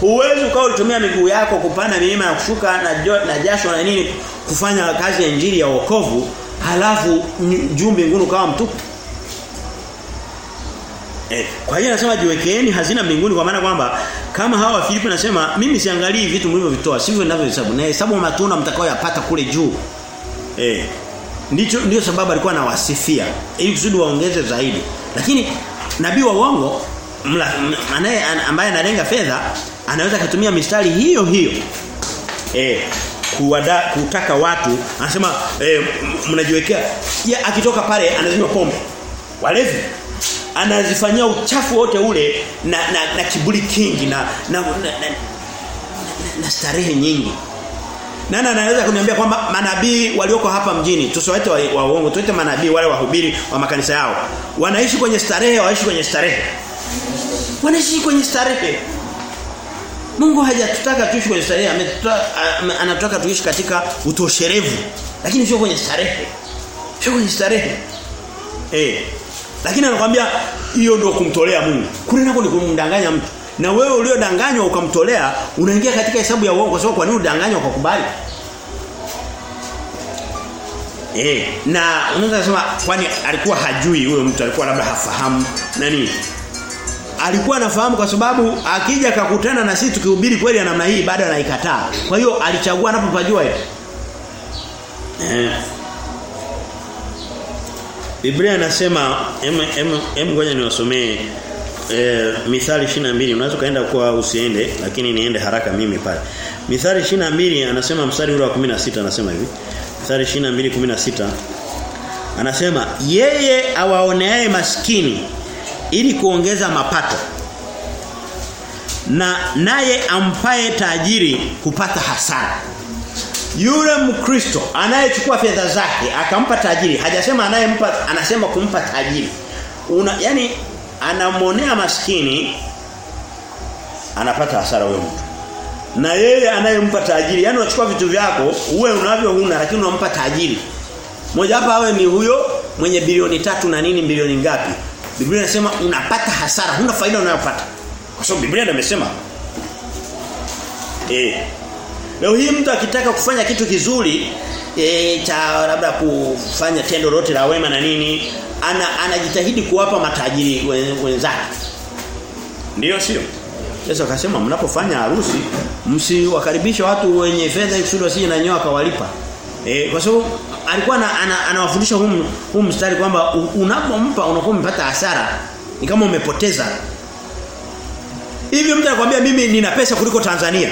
Huwezi ukawa ulitumia miguu yako kupanda milima na kushuka na, jo, na jasho na nini kufanya kazi ya injili ya wokovu halafu juu mbinguni ukawa mtupu. Eh, kwa hiyo anasema jiwekeeni hazina mbinguni kwa maana kwamba kama hawa wa Filipi nasema mimi siangalii vitu mlivyovitoa sivyo ninavyohesabu na hesabu matunda mtakayoyapata kule juu. Eh. Ndicho ndio sababu alikuwa anawasifia ili kusudi waongeze zaidi. Lakini nabii wa uongo anaye ambaye analenga fedha anaweza kutumia mistari hiyo hiyo. Eh kuwada, kutaka watu anasema eh, mnajiwekea ya akitoka pale anazinywa pombe. Walevi anazifanyia uchafu wote ule na na, na kiburi kingi na na, na, na, na, na starehe nyingi. Nani anaweza kuniambia kwamba manabii walioko hapa mjini tusiwaite wa, wa uongo tuite manabii wale wahubiri wa makanisa yao. Wanaishi kwenye starehe waishi kwenye starehe. Wanaishi kwenye starehe Mungu hajatutaka tuishi kwenye starehe anataka tuishi katika utosherevu. Lakini sio kwenye starehe. Sio kwenye starehe. Eh. Lakini anakuambia hiyo ndio kumtolea Mungu. Kule nako ni kumdanganya mtu. Na wewe uliodanganywa ukamtolea unaingia katika hesabu ya uongo sababu kwa nini udanganywa kwa kubali Eh, na unaweza kusema kwani alikuwa hajui huyo mtu alikuwa labda hafahamu nani? Alikuwa anafahamu kwa sababu akija kakutana na sisi tukihubiri kweli ya namna hii bado anaikataa. Kwa hiyo alichagua anapopajua hiyo. Eh. Biblia inasema em ngoja niwasomee e, Mithali 22 unaweza kaenda kwa usiende lakini niende haraka mimi pale. Mithali 22 anasema mstari ule wa 16 anasema hivi. Mithali 22:16 anasema yeye awaoneaye maskini ili kuongeza mapato na naye ampaye tajiri kupata hasara. Yule Mkristo anayechukua fedha zake akampa tajiri, hajasema anayempa anasema kumpa tajiri. Una yani anamonea maskini anapata hasara wewe mtu. Na yeye anayempa tajiri, yani unachukua vitu vyako, uwe unavyo huna lakini unampa tajiri. mmoja hapa awe ni huyo mwenye bilioni tatu na nini bilioni ngapi? Biblia inasema unapata hasara, huna faida unayopata. Kwa sababu Biblia ndio imesema. Eh. Leo hii mtu akitaka kufanya kitu kizuri e, cha labda kufanya tendo lote la wema na nini, ana anajitahidi kuwapa matajiri wenzake. Ndiyo sio? Yesu akasema mnapofanya harusi msiwakaribishe watu wenye fedha kusudi wasije na nyoa akawalipa. Eh kwa sababu alikuwa anawafundisha ana, ana huu huu mstari kwamba unapompa unakuwa umepata hasara ni kama umepoteza. Hivyo mtu anakuambia mimi nina pesa kuliko Tanzania.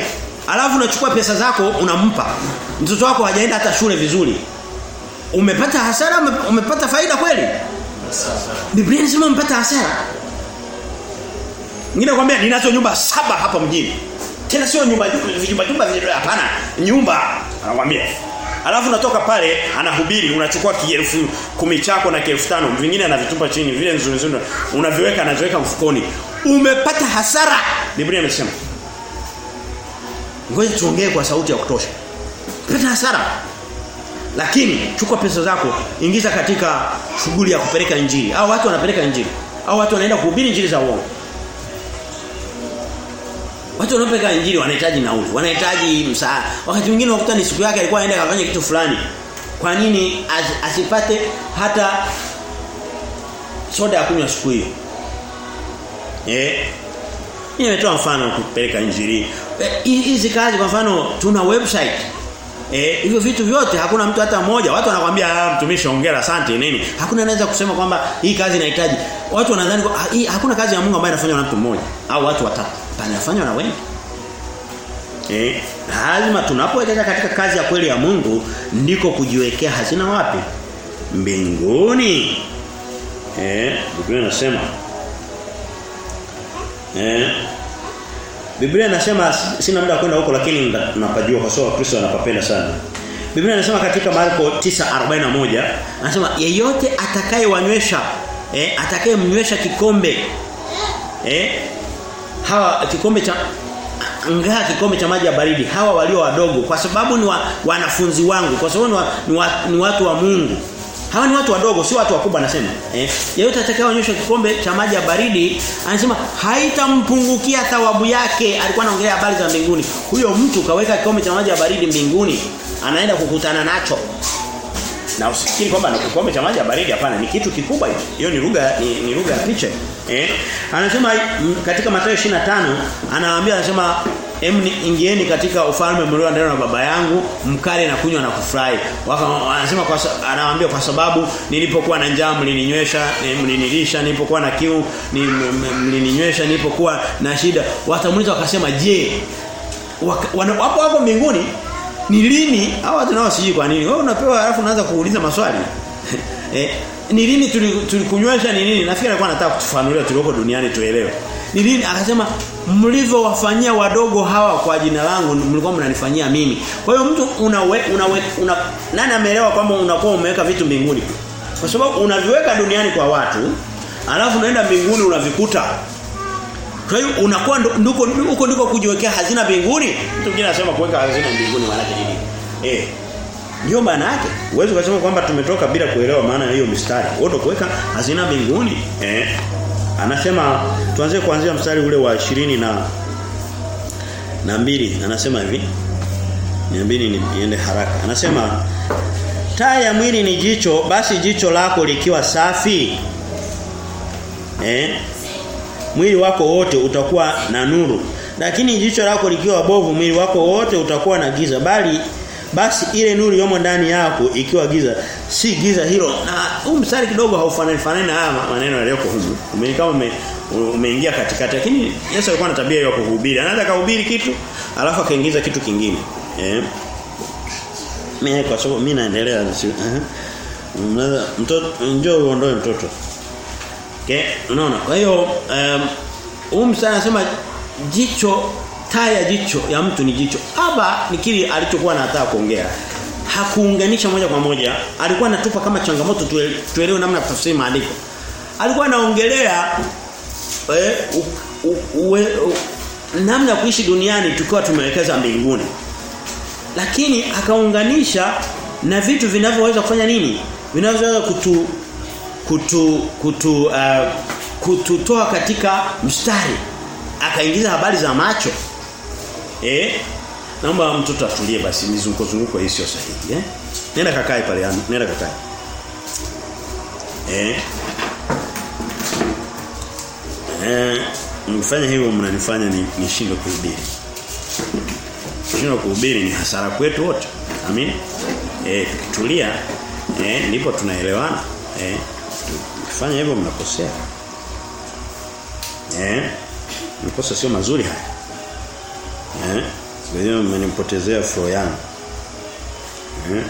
Alafu unachukua pesa zako unampa. Mtoto wako hajaenda hata shule vizuri. Umepata hasara umepata faida kweli? Biblia inasema umepata hasara. Ngine kwambia ninazo nyumba saba hapa mjini. Tena sio nyumba nyumba nyumba hapana, nyumba anakuambia. Alafu natoka pale anahubiri unachukua kielfu kumi chako na kielfu tano vingine anavitupa chini vile nzuri nzuri unaviweka anaziweka mfukoni. Umepata hasara. Biblia imesema. Ngoja tuongee kwa sauti ya kutosha. Pata hasara. Lakini chukua pesa zako ingiza katika shughuli ya kupeleka injili. Au watu wanapeleka injili. Au watu wanaenda kuhubiri injili za uongo. Watu wanapeka injili wanahitaji nauli, wanahitaji msaada. Wakati mwingine unakuta ni siku yake alikuwa aenda akafanya kitu fulani. Kwa nini asipate hata soda ya kunywa siku hiyo? Eh? Nimetoa mfano kupeleka injili. Hizi kazi kwa mfano tuna website. Eh, hivyo vitu vyote hakuna mtu hata mmoja. Watu wanakuambia ah mtumishi hongera asante nini? Hakuna anaweza kusema kwamba hii kazi inahitaji. Watu wanadhani hii hakuna kazi ya Mungu ambayo inafanywa na mtu mmoja au watu watatu. Panafanywa na wengi. Eh, lazima tunapowekeza katika kazi ya kweli ya Mungu ndiko kujiwekea hazina wapi? Mbinguni. Eh, Biblia inasema Eh. Biblia inasema sina muda kwenda huko lakini napajua kwa sababu Kristo anapapenda sana. Biblia inasema katika Marko 9:41 anasema yeyote atakayewanywesha eh atakayemnywesha kikombe eh hawa kikombe cha ngaa kikombe cha maji ya baridi hawa walio wadogo kwa sababu ni wa, wanafunzi wangu kwa sababu ni, wa, ni, wa, ni watu wa Mungu Hawa ni watu wadogo, sio watu wakubwa anasema. Eh, yeyote atakayeonyeshwa kikombe cha maji ya baridi, anasema haitampungukia thawabu yake. Alikuwa anaongelea habari za mbinguni. Huyo mtu kaweka kikombe cha maji ya baridi mbinguni, anaenda kukutana nacho. Na usifikiri kwamba ni kikombe cha maji ya baridi hapana, ni kitu kikubwa hicho. Hiyo ni lugha ni, ni lugha ya picha. Eh? Anasema katika Mathayo 25 anawaambia anasema Em ingieni katika ufalme mlioandaliwa na baba yangu mkale na kunywa na kufurahi. Anasema kwa anawaambia kwa sababu nilipokuwa na njaa mlininywesha, mlinilisha, nilipokuwa na kiu mlininywesha, nilipokuwa na shida. Watamuuliza wakasema, "Je, wapo hapo mbinguni ni lini?" Hawa tunao siji kwa nini. Wewe unapewa alafu unaanza kuuliza maswali. *laughs* eh, ni lini tulikunywesha ni nini? Nafikiri alikuwa anataka kutufanulia tulioko duniani tuelewe. Ni lini akasema mlivyowafanyia wadogo hawa kwa jina langu mlikuwa mnanifanyia mimi. Kwa hiyo mtu unawe, unawe, una nani ameelewa kwamba unakuwa umeweka vitu mbinguni? Kwa sababu unaviweka duniani kwa watu, alafu unaenda mbinguni unavikuta. Kwa hiyo unakuwa ndiko huko ndiko kujiwekea hazina mbinguni. Mtu mwingine anasema kuweka hazina mbinguni maana yake nini? Eh. Ndio maana yake. Uwezo kusema kwamba tumetoka bila kuelewa maana ya hiyo mistari. Wote kuweka hazina mbinguni. Eh. Anasema tuanze kuanzia mstari ule wa 20 na na mbili anasema hivi. Niambini niende haraka. Anasema taa ya mwili ni jicho, basi jicho lako likiwa safi eh mwili wako wote utakuwa na nuru. Lakini jicho lako likiwa bovu, mwili wako wote utakuwa na giza. Bali basi ile nuru yomo ndani yako ikiwa giza si giza hilo. Na huu mstari kidogo haufanani fanani na haya maneno yaliyoko humu umeikama ume, umeingia katikati lakini Yesu alikuwa na tabia ya kuhubiri. Anaweza kuhubiri kitu alafu akaingiza kitu kingine. Eh? Mimi kwa sababu mimi naendelea uh mtoto njoo uondoe mtoto. Okay? Unaona? Kwa hiyo um, huu mstari anasema jicho taa ya jicho ya mtu ni jicho. Aba ni kile alichokuwa anataka kuongea. Hakuunganisha moja kwa moja, alikuwa anatupa kama changamoto tuelewe namna tafsiri maandiko. Alikuwa anaongelea eh, namna kuishi duniani tukiwa tumewekeza mbinguni. Lakini akaunganisha na vitu vinavyoweza kufanya nini? Vinavyoweza kutu kutu kutu uh, kututoa katika mstari. Akaingiza habari za macho. Eh? Naomba mtoto atulie basi mizunguko zunguko hii sio sahihi, eh? Nenda kakae pale, yani, nenda kakae. Eh? Eh, mfanye hivyo mnanifanya ni nishindwe kuhubiri. Nishindwe kuhubiri ni hasara kwetu wote. Amin. Eh, tukitulia eh ndipo tunaelewana. Eh, tukifanya hivyo mnakosea. Eh? Mkosa sio mazuri haya. Eh? hiyo mmenipotezea flow yangu. Eh?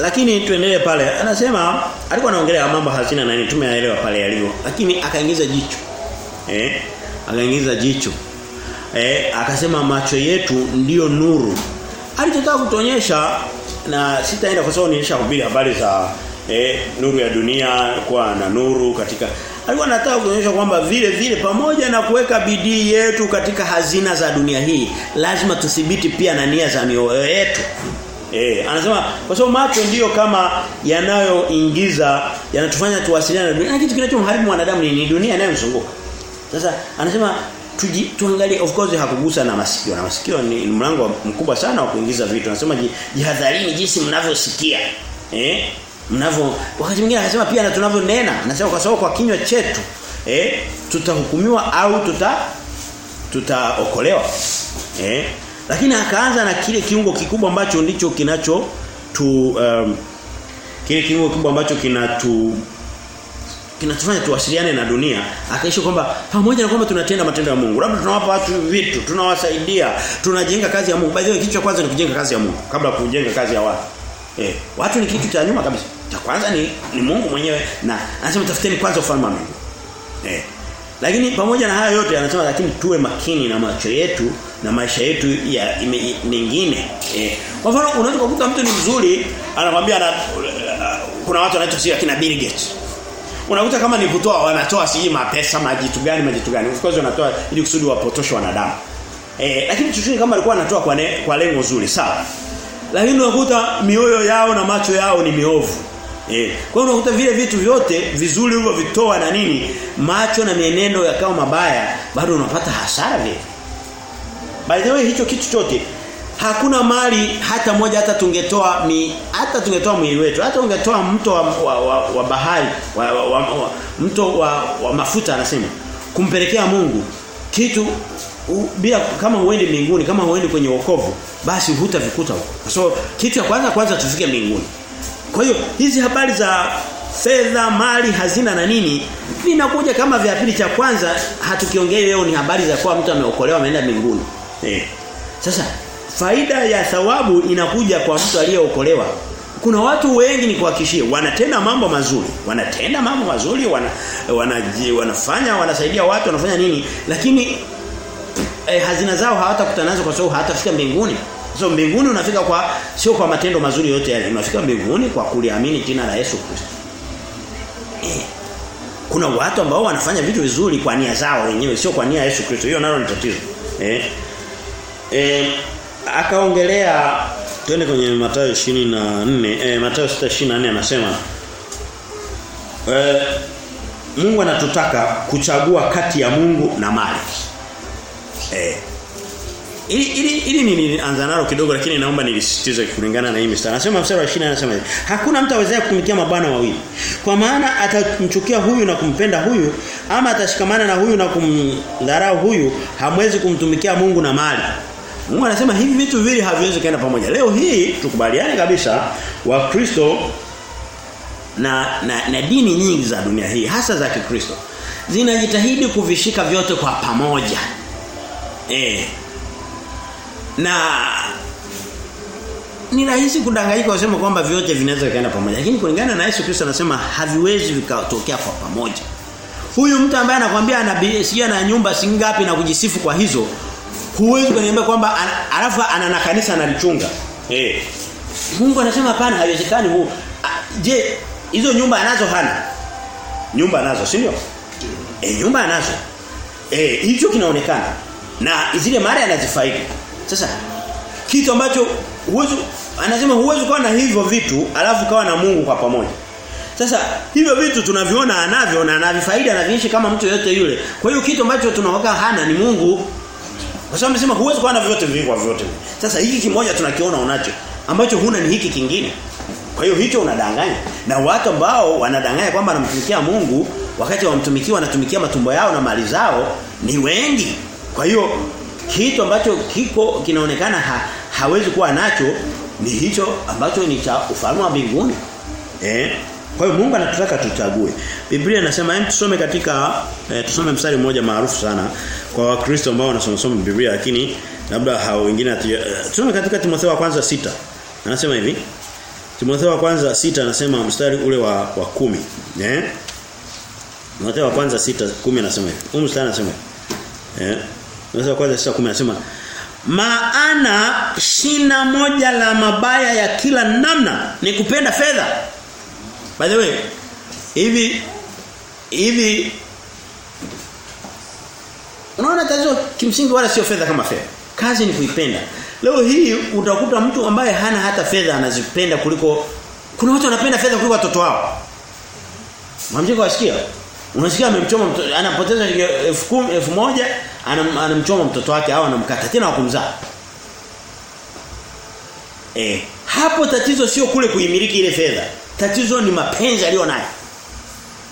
Lakini tuendelee pale. Anasema alikuwa anaongelea mambo hazina na tumeelewa pale yalivyo. Lakini akaingiza jicho. Eh? Akaingiza jicho. Eh, akasema macho yetu ndiyo nuru. Alichotaka kutonyesha na sitaenda kwa sababu nilishahubiri habari za eh, nuru ya dunia kuwa na nuru katika alikuwa anataka kuonyesha kwamba vile vile pamoja na kuweka bidii yetu katika hazina za dunia hii lazima tuthibiti pia na nia za mioyo yetu Eh, anasema kwa sababu macho ndiyo kama yanayoingiza yanatufanya tuwasiliane na dunia. Na kitu kinachomharibu mwanadamu ni, ni dunia inayomzunguka. Sasa anasema tuji, tuangalie of course hakugusa na masikio. Na masikio ni, mlango mkubwa sana wa kuingiza vitu. Anasema jihadharini jinsi mnavyosikia. Eh? Mnavyo wakati mwingine anasema pia na tunavyonena. Anasema kwa sababu kwa kinywa chetu eh tutahukumiwa au tuta tutaokolewa. Eh? Lakini akaanza na kile kiungo kikubwa ambacho ndicho kinacho tu um, kile kiungo kikubwa ambacho kinatu kinatufanya tuwasiliane na dunia akaisha kwamba pamoja na kwamba tunatenda matendo ya Mungu labda tunawapa watu vitu tunawasaidia tunajenga kazi ya Mungu by the way kitu cha kwanza ni kujenga kazi ya Mungu kabla kujenga kazi ya watu eh watu ni kitu cha nyuma kabisa cha kwanza ni ni Mungu mwenyewe na anasema tafuteni kwanza ufalme wa Mungu eh lakini pamoja na haya yote anasema lakini tuwe makini na macho yetu na maisha yetu ya mengine. Eh. Kwa mfano unaweza kukuta mtu ni mzuri anakuambia ana, kuna watu wanaitwa sio akina Bill Gates. Unakuta kama ni kutoa wanatoa siji mapesa majitu gani majitu gani. Of course wanatoa ili kusudi wapotoshe wanadamu. Eh, lakini tushini kama alikuwa anatoa kwa ne, kwa lengo zuri sawa. Lakini unakuta mioyo yao na macho yao ni miovu. Eh. Kwa hiyo unakuta vile vitu vyote vizuri hivyo vitoa na nini macho na mienendo yakawa mabaya bado unapata hasara vile. By the way hicho kitu chote hakuna mali hata moja hata tungetoa mi hata tungetoa mwili wetu hata ungetoa mto wa, wa, wa, wa bahari wa, wa, wa, wa, mto wa, wa mafuta anasema kumpelekea Mungu kitu u, bila kama uende mbinguni kama uende kwenye wokovu basi hutavikuta huko. So kitu ya kwanza kwanza tufike mbinguni. Kwa hiyo hizi habari za fedha, mali, hazina na nini vinakuja kama vya pili cha kwanza hatukiongea leo ni habari za kwa mtu ameokolewa ameenda mbinguni. Eh. Sasa faida ya thawabu inakuja kwa mtu aliyeokolewa. Kuna watu wengi ni kuhakishie wanatenda mambo mazuri, wanatenda mambo mazuri, wana, wana, wanafanya wanasaidia watu wanafanya nini lakini eh, hazina zao hawatakutana nazo kwa sababu hawatafika mbinguni. So mbinguni unafika kwa sio kwa matendo mazuri yote yale. Unafika mbinguni kwa kuliamini jina la Yesu Kristo. Eh. Kuna watu ambao wanafanya vitu vizuri kwa nia zao wenyewe sio kwa nia ya Yesu Kristo. Hiyo nalo ni tatizo. Eh. Eh akaongelea twende kwenye Mathayo 24 eh Mathayo 6:24 anasema eh Mungu anatutaka kuchagua kati ya Mungu na mali. Eh ili ili ili nilianza nalo kidogo lakini naomba nilisisitize kulingana na hii mstari. Anasema mstari wa 20 anasema hivi. Hakuna mtu awezaye kutumikia mabwana wawili. Kwa maana atamchukia huyu na kumpenda huyu ama atashikamana na huyu na kumdharau huyu, hamwezi kumtumikia Mungu na mali. Mungu anasema hivi vitu viwili haviwezi kaenda pamoja. Leo hii tukubaliane kabisa Wakristo na, na na dini nyingi za dunia hii hasa za Kikristo zinajitahidi kuvishika vyote kwa pamoja. Eh. Na ni rahisi kudanganyika kusema kwamba vyote vinaweza kaenda pamoja. Lakini kulingana na Yesu Kristo anasema haviwezi vikatokea kwa pamoja. Huyu mtu ambaye anakuambia ana sijui ana nyumba singapi na kujisifu kwa hizo huwezi kuniambia kwamba alafu ana na kanisa analichunga. Eh. Mungu anasema hapana haiwezekani huu. Je, hizo nyumba anazo hana? Nyumba anazo, si ndio? Eh, nyumba anazo. Eh, hicho kinaonekana. Na zile mali anazifaidi. Sasa kitu ambacho huwezi anasema huwezi kuwa na hivyo vitu alafu kawa na Mungu kwa pamoja. Sasa hivyo vitu tunaviona anavyo na anavifaida anaviishi kama mtu yote yule. Kwa hiyo kitu ambacho tunawaka hana ni Mungu. Kwa sababu amesema huwezi kuwa na vyote viwili kwa vyote. Sasa hiki kimoja tunakiona unacho ambacho huna ni hiki kingine. Kwa hiyo hicho unadanganya. Na watu ambao wanadanganya kwamba wanamtumikia Mungu wakati wamtumikia wanatumikia matumbo yao na mali zao ni wengi. Kwa hiyo kitu ambacho kiko kinaonekana ha, hawezi kuwa nacho ni hicho ambacho ni cha ufalme wa mbinguni. Eh? Kwa hiyo Mungu anatutaka tuchague. Biblia inasema hem tusome katika eh, tusome mstari mmoja maarufu sana kwa Wakristo ambao wanasoma soma Biblia lakini labda hao wengine uh, tusome katika Timotheo wa kwanza sita Anasema hivi. Timotheo wa kwanza sita anasema mstari ule wa wa kumi Eh? Timotheo wa kwanza sita kumi anasema hivi. Huu mstari anasema hivi. Eh? Wa kwanza sasa kumi anasema maana shina moja la mabaya ya kila namna ni kupenda fedha. By the way, hivi hivi Unaona tatizo kimsingi wala sio fedha kama fedha. Kazi ni kuipenda. Leo hii utakuta mtu ambaye hana hata fedha anazipenda kuliko kuna watu wanapenda fedha kuliko watoto wao. Mwamjiko wasikia? Unasikia amemchoma mtoto anapoteza elfu elfu moja anam, anamchoma mtoto wake au anamkata tena wakumzaa. Eh, hapo tatizo sio kule kuimiliki ile fedha. Tatizo ni mapenzi aliyonayo.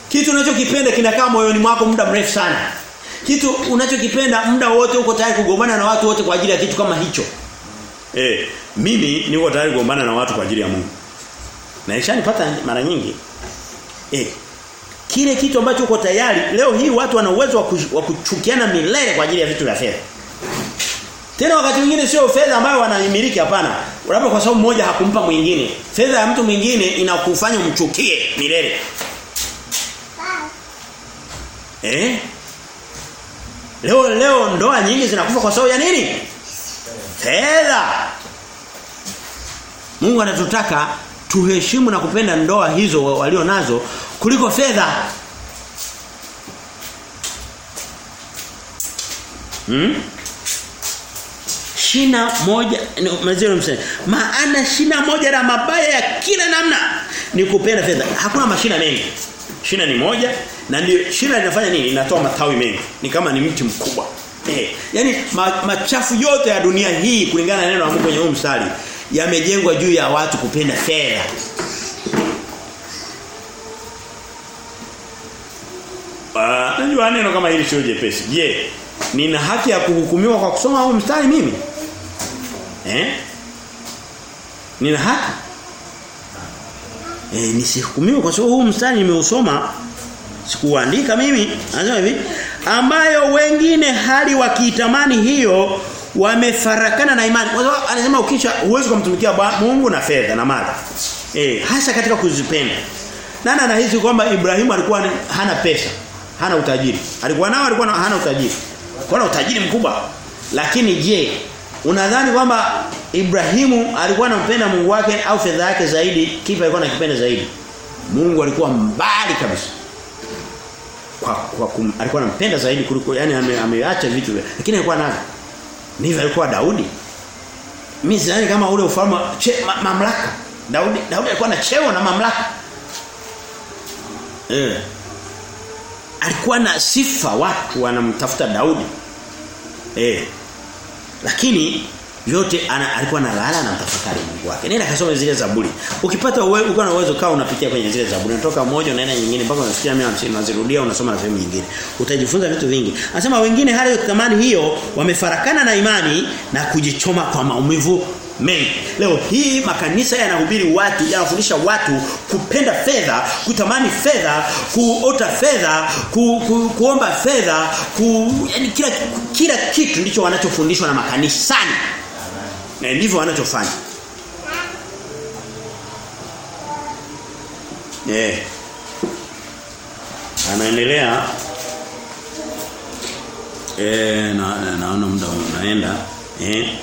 Kitu unachokipenda kinakaa moyoni mwako muda mrefu sana. Kitu unachokipenda muda wote uko tayari kugombana na watu wote kwa ajili ya kitu kama hicho. Eh, mimi niko tayari kugombana na watu kwa ajili ya Mungu. Na ishanipata mara nyingi. Eh, kile kitu ambacho uko tayari leo hii watu wana uwezo wa kuchukiana milele kwa ajili ya vitu vya fedha. Tena wakati mwingine sio fedha ambayo wanaimiliki hapana. Labda kwa sababu mmoja hakumpa mwingine. Fedha ya mtu mwingine inakufanya umchukie milele. Eh? Leo leo ndoa nyingi zinakufa kwa sababu ya nini? Fedha. Mungu anatutaka tuheshimu na kupenda ndoa hizo walio nazo kuliko fedha. Hmm? Shina moja mzee msema maana shina moja la mabaya ya kila namna ni kupenda fedha. Hakuna mashina mengi. Shina ni moja na ndio shina linafanya nini? Inatoa matawi mengi. Ni kama ni mti mkubwa. Eh, yani ma, machafu yote ya dunia hii kulingana na neno la Mungu kwenye huu mstari yamejengwa juu ya watu kupenda fedha. Ah, najua neno kama hili sio jepesi. Je, nina haki ya kuhukumiwa kwa kusoma huu mstari mimi? Eh? Nina haki? Eh, nisihukumiwe kwa sababu huu mstari nimeusoma sikuandika mimi. Anasema hivi, ambayo wengine hali wakiitamani hiyo wamefarakana na imani. Anasema ukisha huwezi kumtumikia Mungu na fedha na mali. Eh, hasa katika kuzipenda. Nani anahisi kwamba Ibrahimu alikuwa hana pesa, hana utajiri. Alikuwa nao alikuwa na, hana utajiri. Kwa na utajiri mkubwa. Lakini je, unadhani kwamba Ibrahimu alikuwa anampenda Mungu wake au fedha yake zaidi? Kipi alikuwa anakipenda zaidi? Mungu alikuwa mbali kabisa. Kwa, kwa kum, alikuwa anampenda zaidi kuliko yani ame, ameacha vitu lakini alikuwa navyo. Ndivyo alikuwa Daudi. Mimi sidhani kama ule ufalme ma, mamlaka. Daudi Daudi alikuwa na cheo na mamlaka. Eh. Alikuwa na sifa watu wanamtafuta Daudi. Eh. Lakini yote ana, alikuwa na lala na mtafakari Mungu wake. Nenda kasome zile Zaburi. Ukipata uwe, uko na uwezo kaa unapitia kwenye zile Zaburi. Unatoka moja unaenda nyingine mpaka unafikia 150 unazirudia unasoma na sehemu nyingine. Utajifunza vitu vingi. Anasema wengine hali thamani hiyo wamefarakana na imani na kujichoma kwa maumivu mengi. Leo hii makanisa yanahubiri watu, yanafundisha watu kupenda fedha, kutamani fedha, kuota fedha, ku, ku, kuomba fedha, ku, yani kila kila kitu ndicho wanachofundishwa na makanisani. Na ndivyo wanachofanya. Eh. Anaendelea Eh na, na naona muda unaenda. Eh.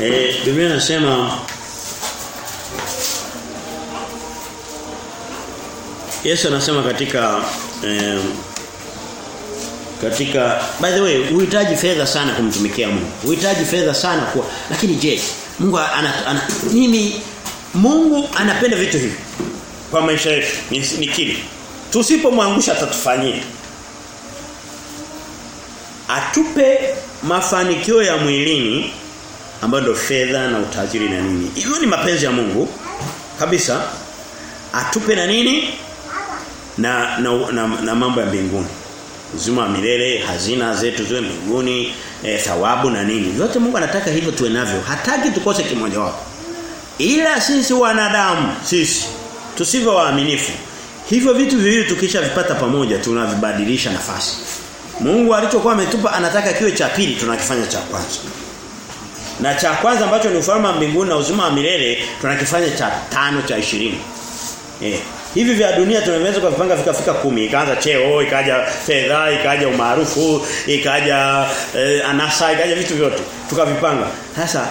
Eh Biblia inasema Yesu anasema katika eh, katika by the way uhitaji fedha sana kumtumikia Mungu. Uhitaji fedha sana kwa lakini je, Mungu ana, ana mimi Mungu anapenda vitu hivi kwa maisha yetu. Ni, ni kile. Tusipomwangusha atatufanyia. Atupe mafanikio ya mwilini ambayo ndio fedha na utajiri na nini. Hiyo ni mapenzi ya Mungu kabisa. Atupe na nini? Na na, na, na mambo ya mbinguni uzima wa milele, hazina zetu ziwe mbinguni, e, thawabu na nini. Vyote Mungu anataka hivyo tuwe navyo. Hataki tukose kimoja wapo. Ila sisi wanadamu, sisi tusivyo waaminifu. Hivyo vitu viwili tukishavipata pamoja tunavibadilisha nafasi. Mungu alichokuwa ametupa anataka kiwe cha pili tunakifanya cha kwanza. Na cha kwanza ambacho ni ufalme wa mbinguni na uzima wa milele tunakifanya cha tano cha ishirini Eh, hivi vya dunia tunaweza kuvipanga vikafika kumi. Ikaanza cheo ikaja fedha ikaja umaarufu ikaja eh, anasa ikaja vitu vyote. Tukavipanga. Sasa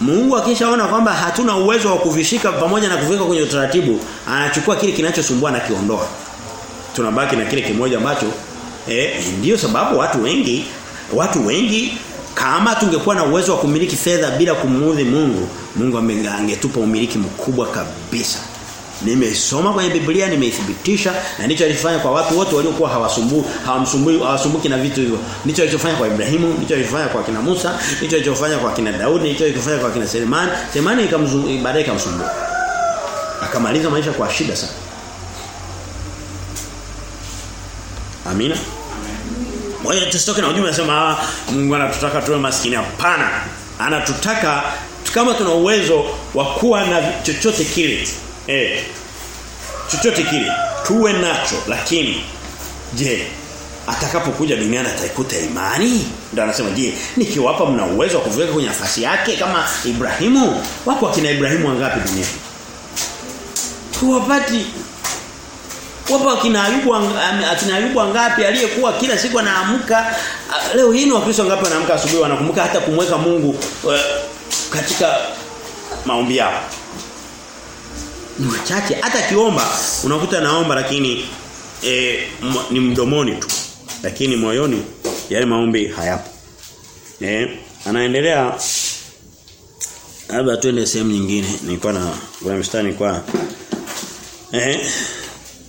Mungu akishaona kwamba hatuna uwezo wa kuvishika pamoja na kuviweka kwenye utaratibu anachukua kile kinachosumbua na kiondoa. Tunabaki na kile kimoja ambacho eh ndio sababu watu wengi watu wengi kama tungekuwa na uwezo wa kumiliki fedha bila kumuudhi Mungu Mungu angetupa umiliki mkubwa kabisa Nimesoma kwenye Biblia nimeithibitisha na ndicho alifanya kwa watu wote waliokuwa hawasumbui hawamsumbui hawasumbuki na vitu hivyo. Ndicho alichofanya kwa Ibrahimu, ndicho alichofanya kwa kina Musa, ndicho alichofanya kwa kina Daudi, ndicho alichofanya kwa kina Suleiman. Suleiman baadaye ikamsumbua. Akamaliza maisha kwa shida sana. Amina. Moja tusitoke na ujumbe unasema Mungu anatutaka tuwe maskini hapana. Anatutaka kama tuna uwezo wa kuwa na chochote kile Eh. Chochote kile tuwe nacho lakini je atakapokuja duniani ataikuta imani? Ndio anasema je, nikiwapa mna uwezo wa kuviweka kwenye nafasi yake kama Ibrahimu? Wako akina Ibrahimu wangapi duniani? Tuwapati Wapo akina Ayubu akina Ayubu wangapi aliyekuwa kila siku anaamka leo hii ni wakristo wangapi wanaamka asubuhi wanakumbuka hata kumweka Mungu uh, katika maombi yao ni wachache. Hata kiomba unakuta naomba lakini e, ni mdomoni tu. Lakini moyoni yale maombi hayapo. Eh anaendelea labda twende sehemu nyingine. Nilikuwa na kuna mstari kwa eh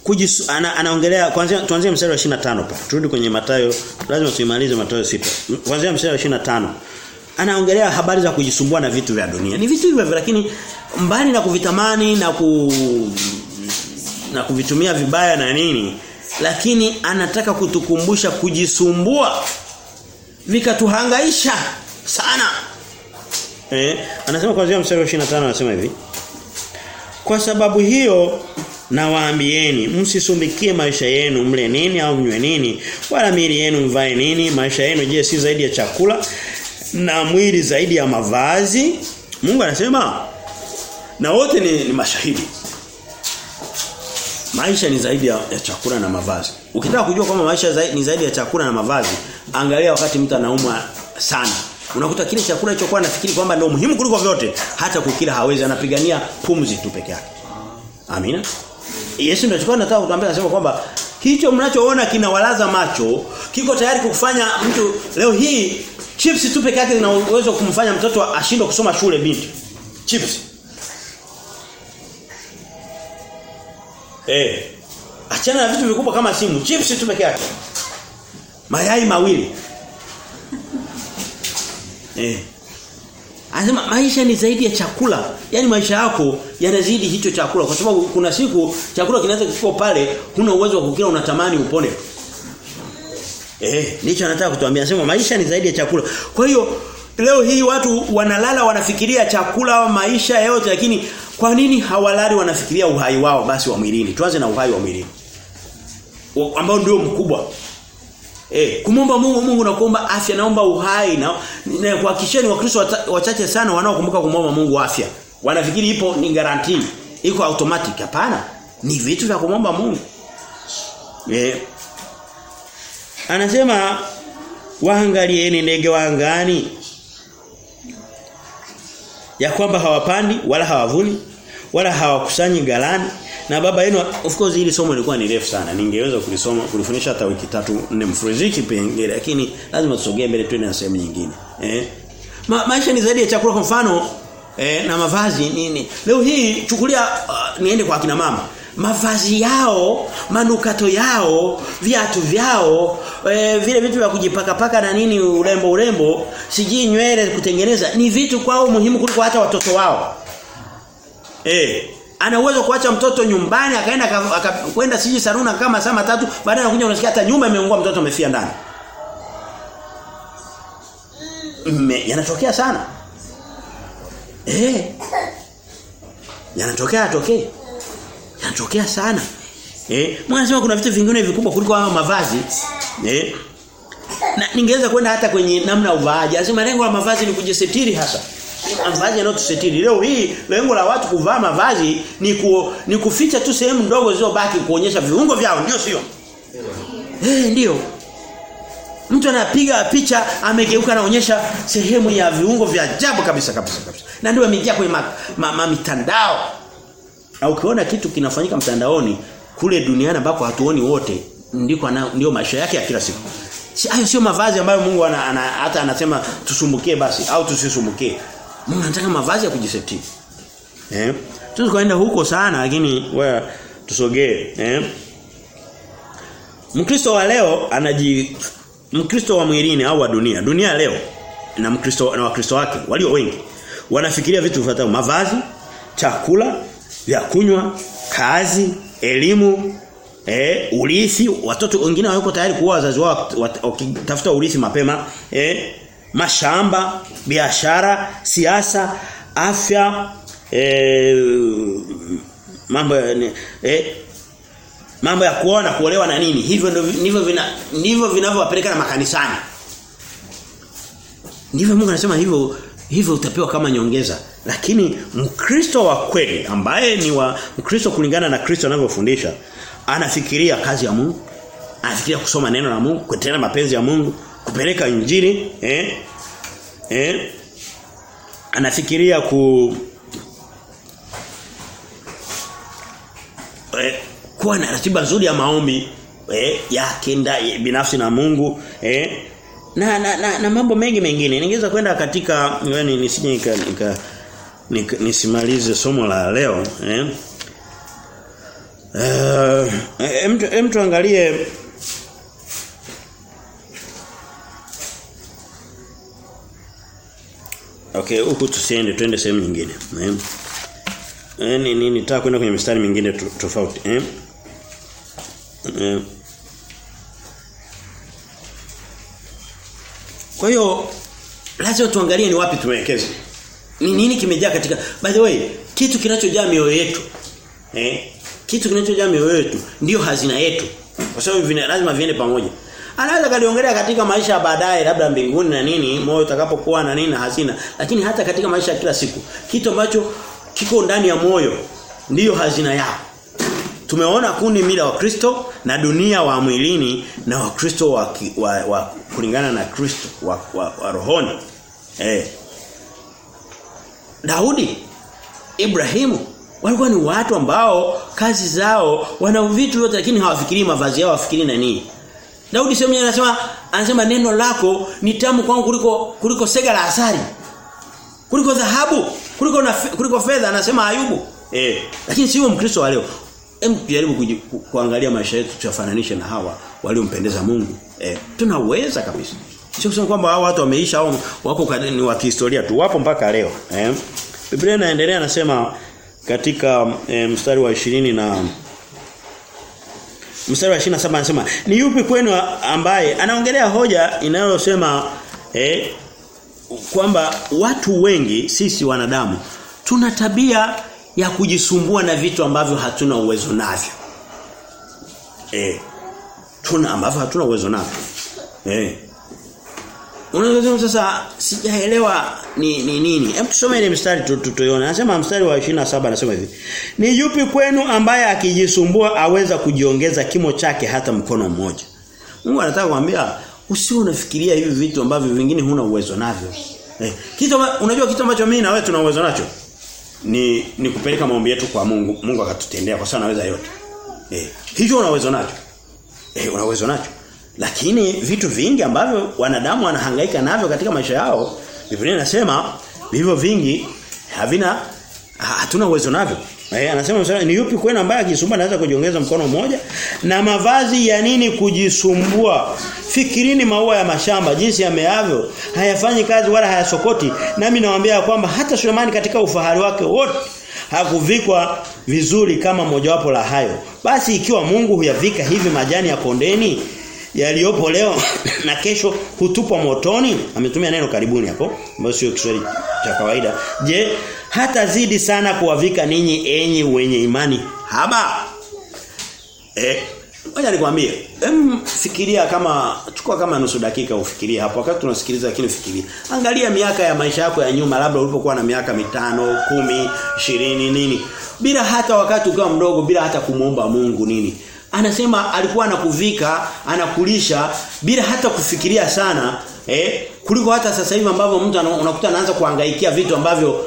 kujisu, ana, anaongelea kwanza tuanzie mstari wa 25 pa turudi kwenye Mathayo lazima tuimalize Mathayo 6 kuanzia mstari wa 25 anaongelea habari za kujisumbua na vitu vya dunia. Ni vitu hivyo lakini mbali na kuvitamani na ku na kuvitumia vibaya na nini lakini anataka kutukumbusha kujisumbua vikatuhangaisha sana. Eh, anasema kuanzia mstari wa 25 anasema hivi. Kwa sababu hiyo nawaambieni msisumbikie maisha yenu mle nini au mnywe nini wala mili yenu mvae nini maisha yenu je si zaidi ya chakula na mwili zaidi ya mavazi Mungu anasema na wote ni, ni mashahidi. Maisha ni zaidi ya, ya chakula na mavazi. Ukitaka kujua kwamba maisha zaidi, ni zaidi ya chakula na mavazi angalia wakati mtu anaumwa sana. Unakuta kile chakula hicho nafikiri kwamba ndio muhimu kuliko vyote hata kukila hawezi. Anapigania pumzi tu peke yake. Amina? Yesu ndio alikuwa anataka kutuambia anasema kwamba hicho mnachoona kinawalaza macho kiko tayari kukufanya mtu leo hii chips tu peke yake zina uwezo kumfanya mtoto ashindwe kusoma shule binti. Chips eh achana na vitu vikubwa kama simu chips tu peke yake mayai mawili *laughs* eh Anasema maisha ni zaidi ya chakula. Yaani maisha yako yanazidi hicho chakula kwa sababu kuna siku chakula kinaweza kufika pale huna uwezo wa kukila unatamani upone. Eh, nicho anataka kutuambia. Anasema maisha ni zaidi ya chakula. Kwa hiyo leo hii watu wanalala wanafikiria chakula au maisha yote lakini kwa nini hawalali wanafikiria uhai wao basi wa mwilini? Tuanze na uhai wa mwilini. Ambao ndio mkubwa. Eh, kumomba Mungu Mungu na kuomba afya naomba uhai na, na kuhakikisheni wakristo wachache sana wanaokumbuka kumomba Mungu afya. Wanafikiri ipo ni guarantee, iko automatic hapana. Ni vitu vya kumomba Mungu. Eh. Anasema waangalieni ndege wa angani ya kwamba hawapandi wala hawavuni wala hawakusanyi galani. Na baba yenu of course hili somo lilikuwa ni refu sana. Ningeweza kulisoma kulifundisha hata wiki tatu nne mfululizo. Pengine lakini lazima tusogee mbele twende na sehemu nyingine. Eh? Ma, maisha ni zaidi ya chakula kwa mfano eh, na mavazi nini. Leo hii chukulia uh, niende kwa kina mama. Mavazi yao manukato yao viatu vyao e, vile vitu vya kujipaka paka na nini urembo urembo sijui nywele kutengeneza ni vitu kwao muhimu kuliko hata watoto wao eh ana uwezo kuacha mtoto nyumbani akaenda akakwenda siji saruna kama saa matatu baadaye anakuja unasikia hata nyumba imeungua mtoto amefia ndani. Me, yanatokea sana. Eh yanatokea atokee yanatokea sana. Eh mwanasema kuna vitu vingine vikubwa kuliko haya mavazi. Eh na ningeweza kwenda hata kwenye namna uvaaji. Lazima lengo la mavazi ni kujisitiri hasa mavazi yanayotusitiri leo hii lengo la watu kuvaa mavazi ni ku, ni kuficha tu sehemu ndogo zilizobaki kuonyesha viungo vyao ndio sio eh ndio Mtu anapiga picha amegeuka anaonyesha sehemu ya viungo vya ajabu kabisa kabisa kabisa. Na ndio ameingia kwenye ma, ma, ma mitandao. Na ukiona kitu kinafanyika mtandaoni kule duniani ambako hatuoni wote ndiko ndio maisha yake ya kila siku. Hayo sio mavazi ambayo Mungu ana, ana, hata anasema tusumbukie basi au tusisumbukie. Mungu anataka mavazi ya kujisitiri. Eh? Tusikwenda huko sana lakini wewe tusogee, eh? Mkristo wa leo anaji Mkristo wa mwilini au wa dunia, dunia leo na Mkristo na Wakristo wake walio wengi wanafikiria vitu vifuatavyo: mavazi, chakula, vya kunywa, kazi, elimu, eh, urithi, watoto wengine hawako tayari kuwa wazazi wao wakitafuta urithi mapema, eh, mashamba, biashara, siasa, afya, e, mambo ya e, mambo ya kuona na kuolewa na nini. Hivyo ndivyo vina ndivyo vinavyowapeleka na makanisani. Ndivyo Mungu anasema hivyo hivyo utapewa kama nyongeza. Lakini mkristo wa kweli ambaye ni wa mkristo kulingana na Kristo anavyofundisha anafikiria kazi ya Mungu anafikiria kusoma neno la Mungu kutenda mapenzi ya Mungu kupeleka injili eh eh anafikiria ku eh, kuwa na ratiba nzuri ya maombi eh, yake binafsi na Mungu eh, na, na, na, na mambo mengi mengine. Ningeweza kwenda katika yani nisije nika, nika, nisimalize somo la leo eh. Eh mtu mtu angalie Okay, huku tusiende twende sehemu nyingine. Eh. Eh ni ni nitaka kwenda kwenye mistari mingine tofauti, eh? Eh. Kwa hiyo lazima tuangalie ni wapi tumewekeza. Ni nini kimejaa katika by the way kitu kinachojaa mioyo yetu eh kitu kinachojaa mioyo yetu ndio hazina yetu kwa sababu vina, lazima viende pamoja anaweza kaliongelea katika maisha baadaye labda mbinguni na nini moyo utakapokuwa na nini na hazina. Lakini hata katika maisha kila siku kitu ambacho kiko ndani ya moyo ndiyo hazina yao tumeona kundi mila wa Kristo na dunia wa mwilini na wa Kristo wa, wa, wa kulingana na Kristo wa, wa, wa rohoni. Eh. Daudi Ibrahimu walikuwa ni watu ambao kazi zao wana vitu vyote lakini hawafikirii mavazi yao hawafikirii na nini Daudi sema anasema anasema neno lako ni tamu kwangu kuliko kuliko sega la asali kuliko dhahabu kuliko na, kuliko fedha anasema Ayubu. Eh. Lakini sio mkristo wa leo. Hem jaribu ku, kuangalia maisha yetu tuyafananishe na hawa waliompendeza Mungu. Eh tunaweza kabisa. Sio kusema kwamba hao watu wameisha au wako ni wa kihistoria tu wapo mpaka leo. Eh Biblia inaendelea anasema katika eh, mstari wa ishirini na mstari wa 27 anasema ni yupi kwenu ambaye anaongelea hoja inayosema eh kwamba watu wengi sisi wanadamu tuna tabia ya kujisumbua na vitu ambavyo hatuna uwezo navyo. Eh. Tuna ambavyo hatuna uwezo navyo. Eh. Unaweza sasa sijaelewa ni, ni nini. Hebu tusome ile mstari tutoione. Anasema mstari wa 27 anasema hivi. Ni yupi kwenu ambaye akijisumbua aweza kujiongeza kimo chake hata mkono mmoja? Mungu anataka kuambia usio unafikiria hivi vitu ambavyo vingine huna uwezo navyo. Eh, kitu unajua kitu ambacho mimi na wewe tuna uwezo nacho ni ni kupeleka maombi yetu kwa Mungu. Mungu akatutendea kwa sababu anaweza yote. Eh, hicho una uwezo nacho. Eh, una uwezo nacho. Lakini vitu vingi ambavyo wanadamu wanahangaika navyo katika maisha yao, Biblia inasema vivyo vingi havina hatuna uwezo navyo. Eh, anasema ni yupi kwenu ambaye akisumbua anaweza kujiongeza mkono mmoja? Na mavazi ya nini kujisumbua? Fikirini maua ya mashamba jinsi yameavyo. Hayafanyi kazi wala hayasokoti. Nami nawaambia kwamba hata Sulemani katika ufahari wake wote hakuvikwa vizuri kama mojawapo la hayo. Basi ikiwa Mungu huyavika hivi majani ya kondeni yaliyopo leo *coughs* na kesho hutupwa motoni? Ametumia neno karibuni hapo ambayo sio Kiswahili cha kawaida. Je hata zidi sana kuwavika ninyi enyi wenye imani? Haba! Eh ngoja nikwambie. Hem fikiria kama chukua kama nusu dakika ufikirie hapo. Wakati tunasikiliza lakini fikiria angalia miaka ya maisha yako ya nyuma labda ulipokuwa na miaka mitano kumi ishirini nini. Bila hata wakati ukiwa mdogo bila hata kumuomba Mungu nini anasema alikuwa anakuvika anakulisha bila hata kufikiria sana eh kuliko hata sasa hivi ambavyo mtu unakuta anaanza kuhangaikia vitu ambavyo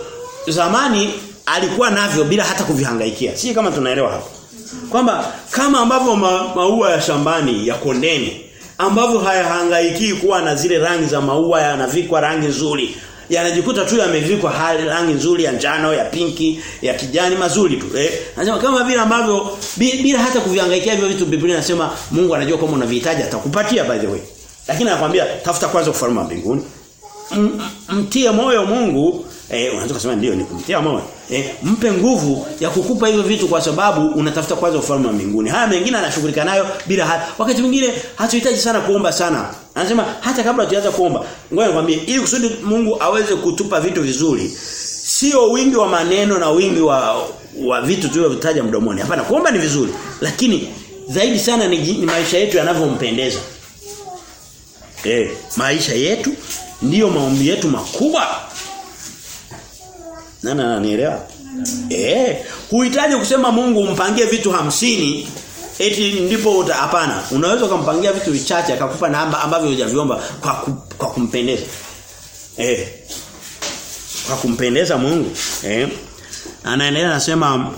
zamani alikuwa navyo bila hata kuvihangaikia. Si kama tunaelewa hapo. Kwamba kama ambavyo ma, maua ya shambani ya kondeni ambavyo hayahangaikii kuwa na zile rangi za maua yanavikwa rangi nzuri yanajikuta tu yamevikwa hali rangi nzuri ya njano ya pinki ya kijani mazuri tu eh. Anasema kama vile ambavyo bila hata kuviangaikia hivyo vitu Biblia inasema Mungu anajua kama unavihitaji atakupatia by the way. Lakini anakuambia tafuta kwanza ufalme wa mbinguni. Mtie moyo Mungu eh unaweza kusema ndio ni kumtia moyo. Eh mpe nguvu ya kukupa hivyo vitu kwa sababu unatafuta kwanza ufalme wa mbinguni. Haya mengine anashughulika nayo bila hata wakati mwingine hatuhitaji sana kuomba sana. Anasema hata kabla tuanze kuomba ngoja nikwambie ili kusudi Mungu aweze kutupa vitu vizuri sio wingi wa maneno na wingi wa wa vitu tulivyotaja mdomoni. Hapana kuomba ni vizuri lakini zaidi sana ni, ni maisha yetu yanavyompendeza. Eh maisha yetu ndiyo maombi yetu makubwa Nana ananielewa? Eh, huhitaji kusema Mungu umpangie vitu hamsini eti ndipo hapana. Unaweza kumpangia vitu vichache akakupa namba ambavyo hujaviomba kwa ku, kwa kumpendeza. Eh. Kwa kumpendeza Mungu. Eh. Anaendelea anasema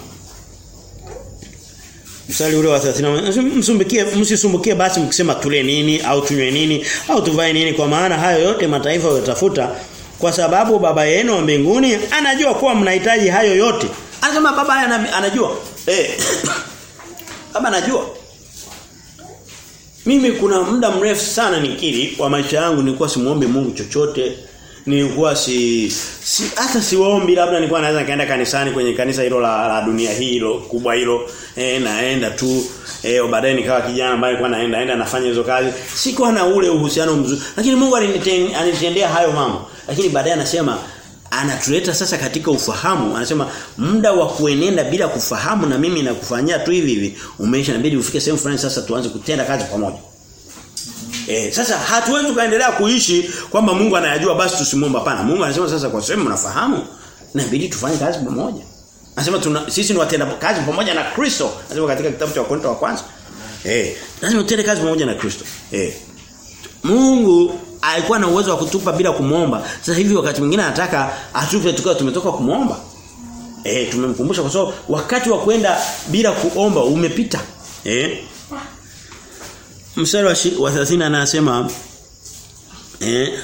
Mstari ule wa 30 msumbikie msisumbukie basi mkisema tule nini au tunywe nini au tuvae nini kwa maana hayo yote mataifa yatafuta kwa sababu baba yenu wa mbinguni anajua kuwa mnahitaji hayo yote. Anasema baba anajua. Eh. *coughs* baba anajua. Mimi kuna muda mrefu sana nikiri wa maisha yangu nilikuwa simuombe Mungu chochote. Nilikuwa si, si hata siwaombi labda nilikuwa naweza kaenda kanisani kwenye kanisa hilo la, la dunia hilo kubwa hilo eh naenda tu eh baadaye nikawa kijana ambaye nilikuwa naenda naenda nafanya hizo kazi sikuwa na ule uhusiano mzuri lakini Mungu alinitendea hayo mambo lakini baadaye anasema anatuleta sasa katika ufahamu anasema muda wa kuenenda bila kufahamu na mimi nakufanyia tu hivi hivi umeisha inabidi ufike sehemu fulani sasa tuanze kutenda kazi pamoja Eh, sasa hatuwezi kuendelea kuishi kwamba Mungu anayajua basi tusimwombe hapana. Mungu anasema sasa kwa sababu mnafahamu inabidi tufanye kazi pamoja. Anasema tuna sisi ni watenda kazi pamoja na Kristo. Anasema katika kitabu cha Wakorintho wa kwanza. Eh, lazima tutende kazi pamoja na Kristo. Eh. Mungu alikuwa na uwezo wa kutupa bila kumwomba. Sasa hivi wakati mwingine anataka atupe tukiwa tumetoka kumwomba. Eh, tumemkumbusha kwa sababu wakati wa kwenda bila kuomba umepita. Eh? Mstari wa 30 anasema eh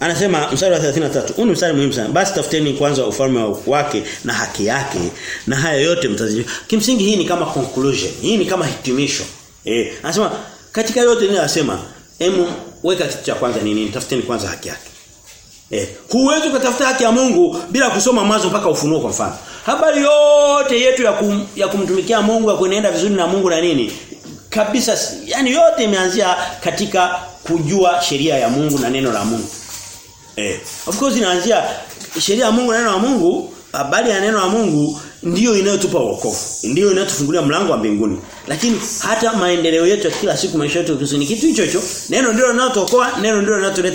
anasema mstari wa 33 huu ni mstari muhimu sana basi tafuteni kwanza ufalme wake na haki yake na haya yote mtazijua. kimsingi hii ni kama conclusion hii ni kama hitimisho eh anasema katika yote ninayosema hemu weka kitu cha kwanza ni nini? Tafuteni kwanza haki yake. Eh huwezi kutafuta haki ya Mungu bila kusoma mwanzo mpaka ufunuo kwa mfano. Habari yote yetu ya, kum, ya kumtumikia Mungu ya kuenenda vizuri na Mungu na nini kabisa yani yote imeanzia katika kujua sheria ya Mungu na neno la Mungu. Eh, of course inaanzia sheria ya Mungu na neno la Mungu, habari ya neno la Mungu ndiyo inayotupa wokovu. Ndiyo inayotufungulia mlango wa mbinguni. Lakini hata maendeleo yetu ya kila siku maisha yetu ni kitu hicho hicho. Neno ndilo linalotuokoa, neno ndilo linalotuleta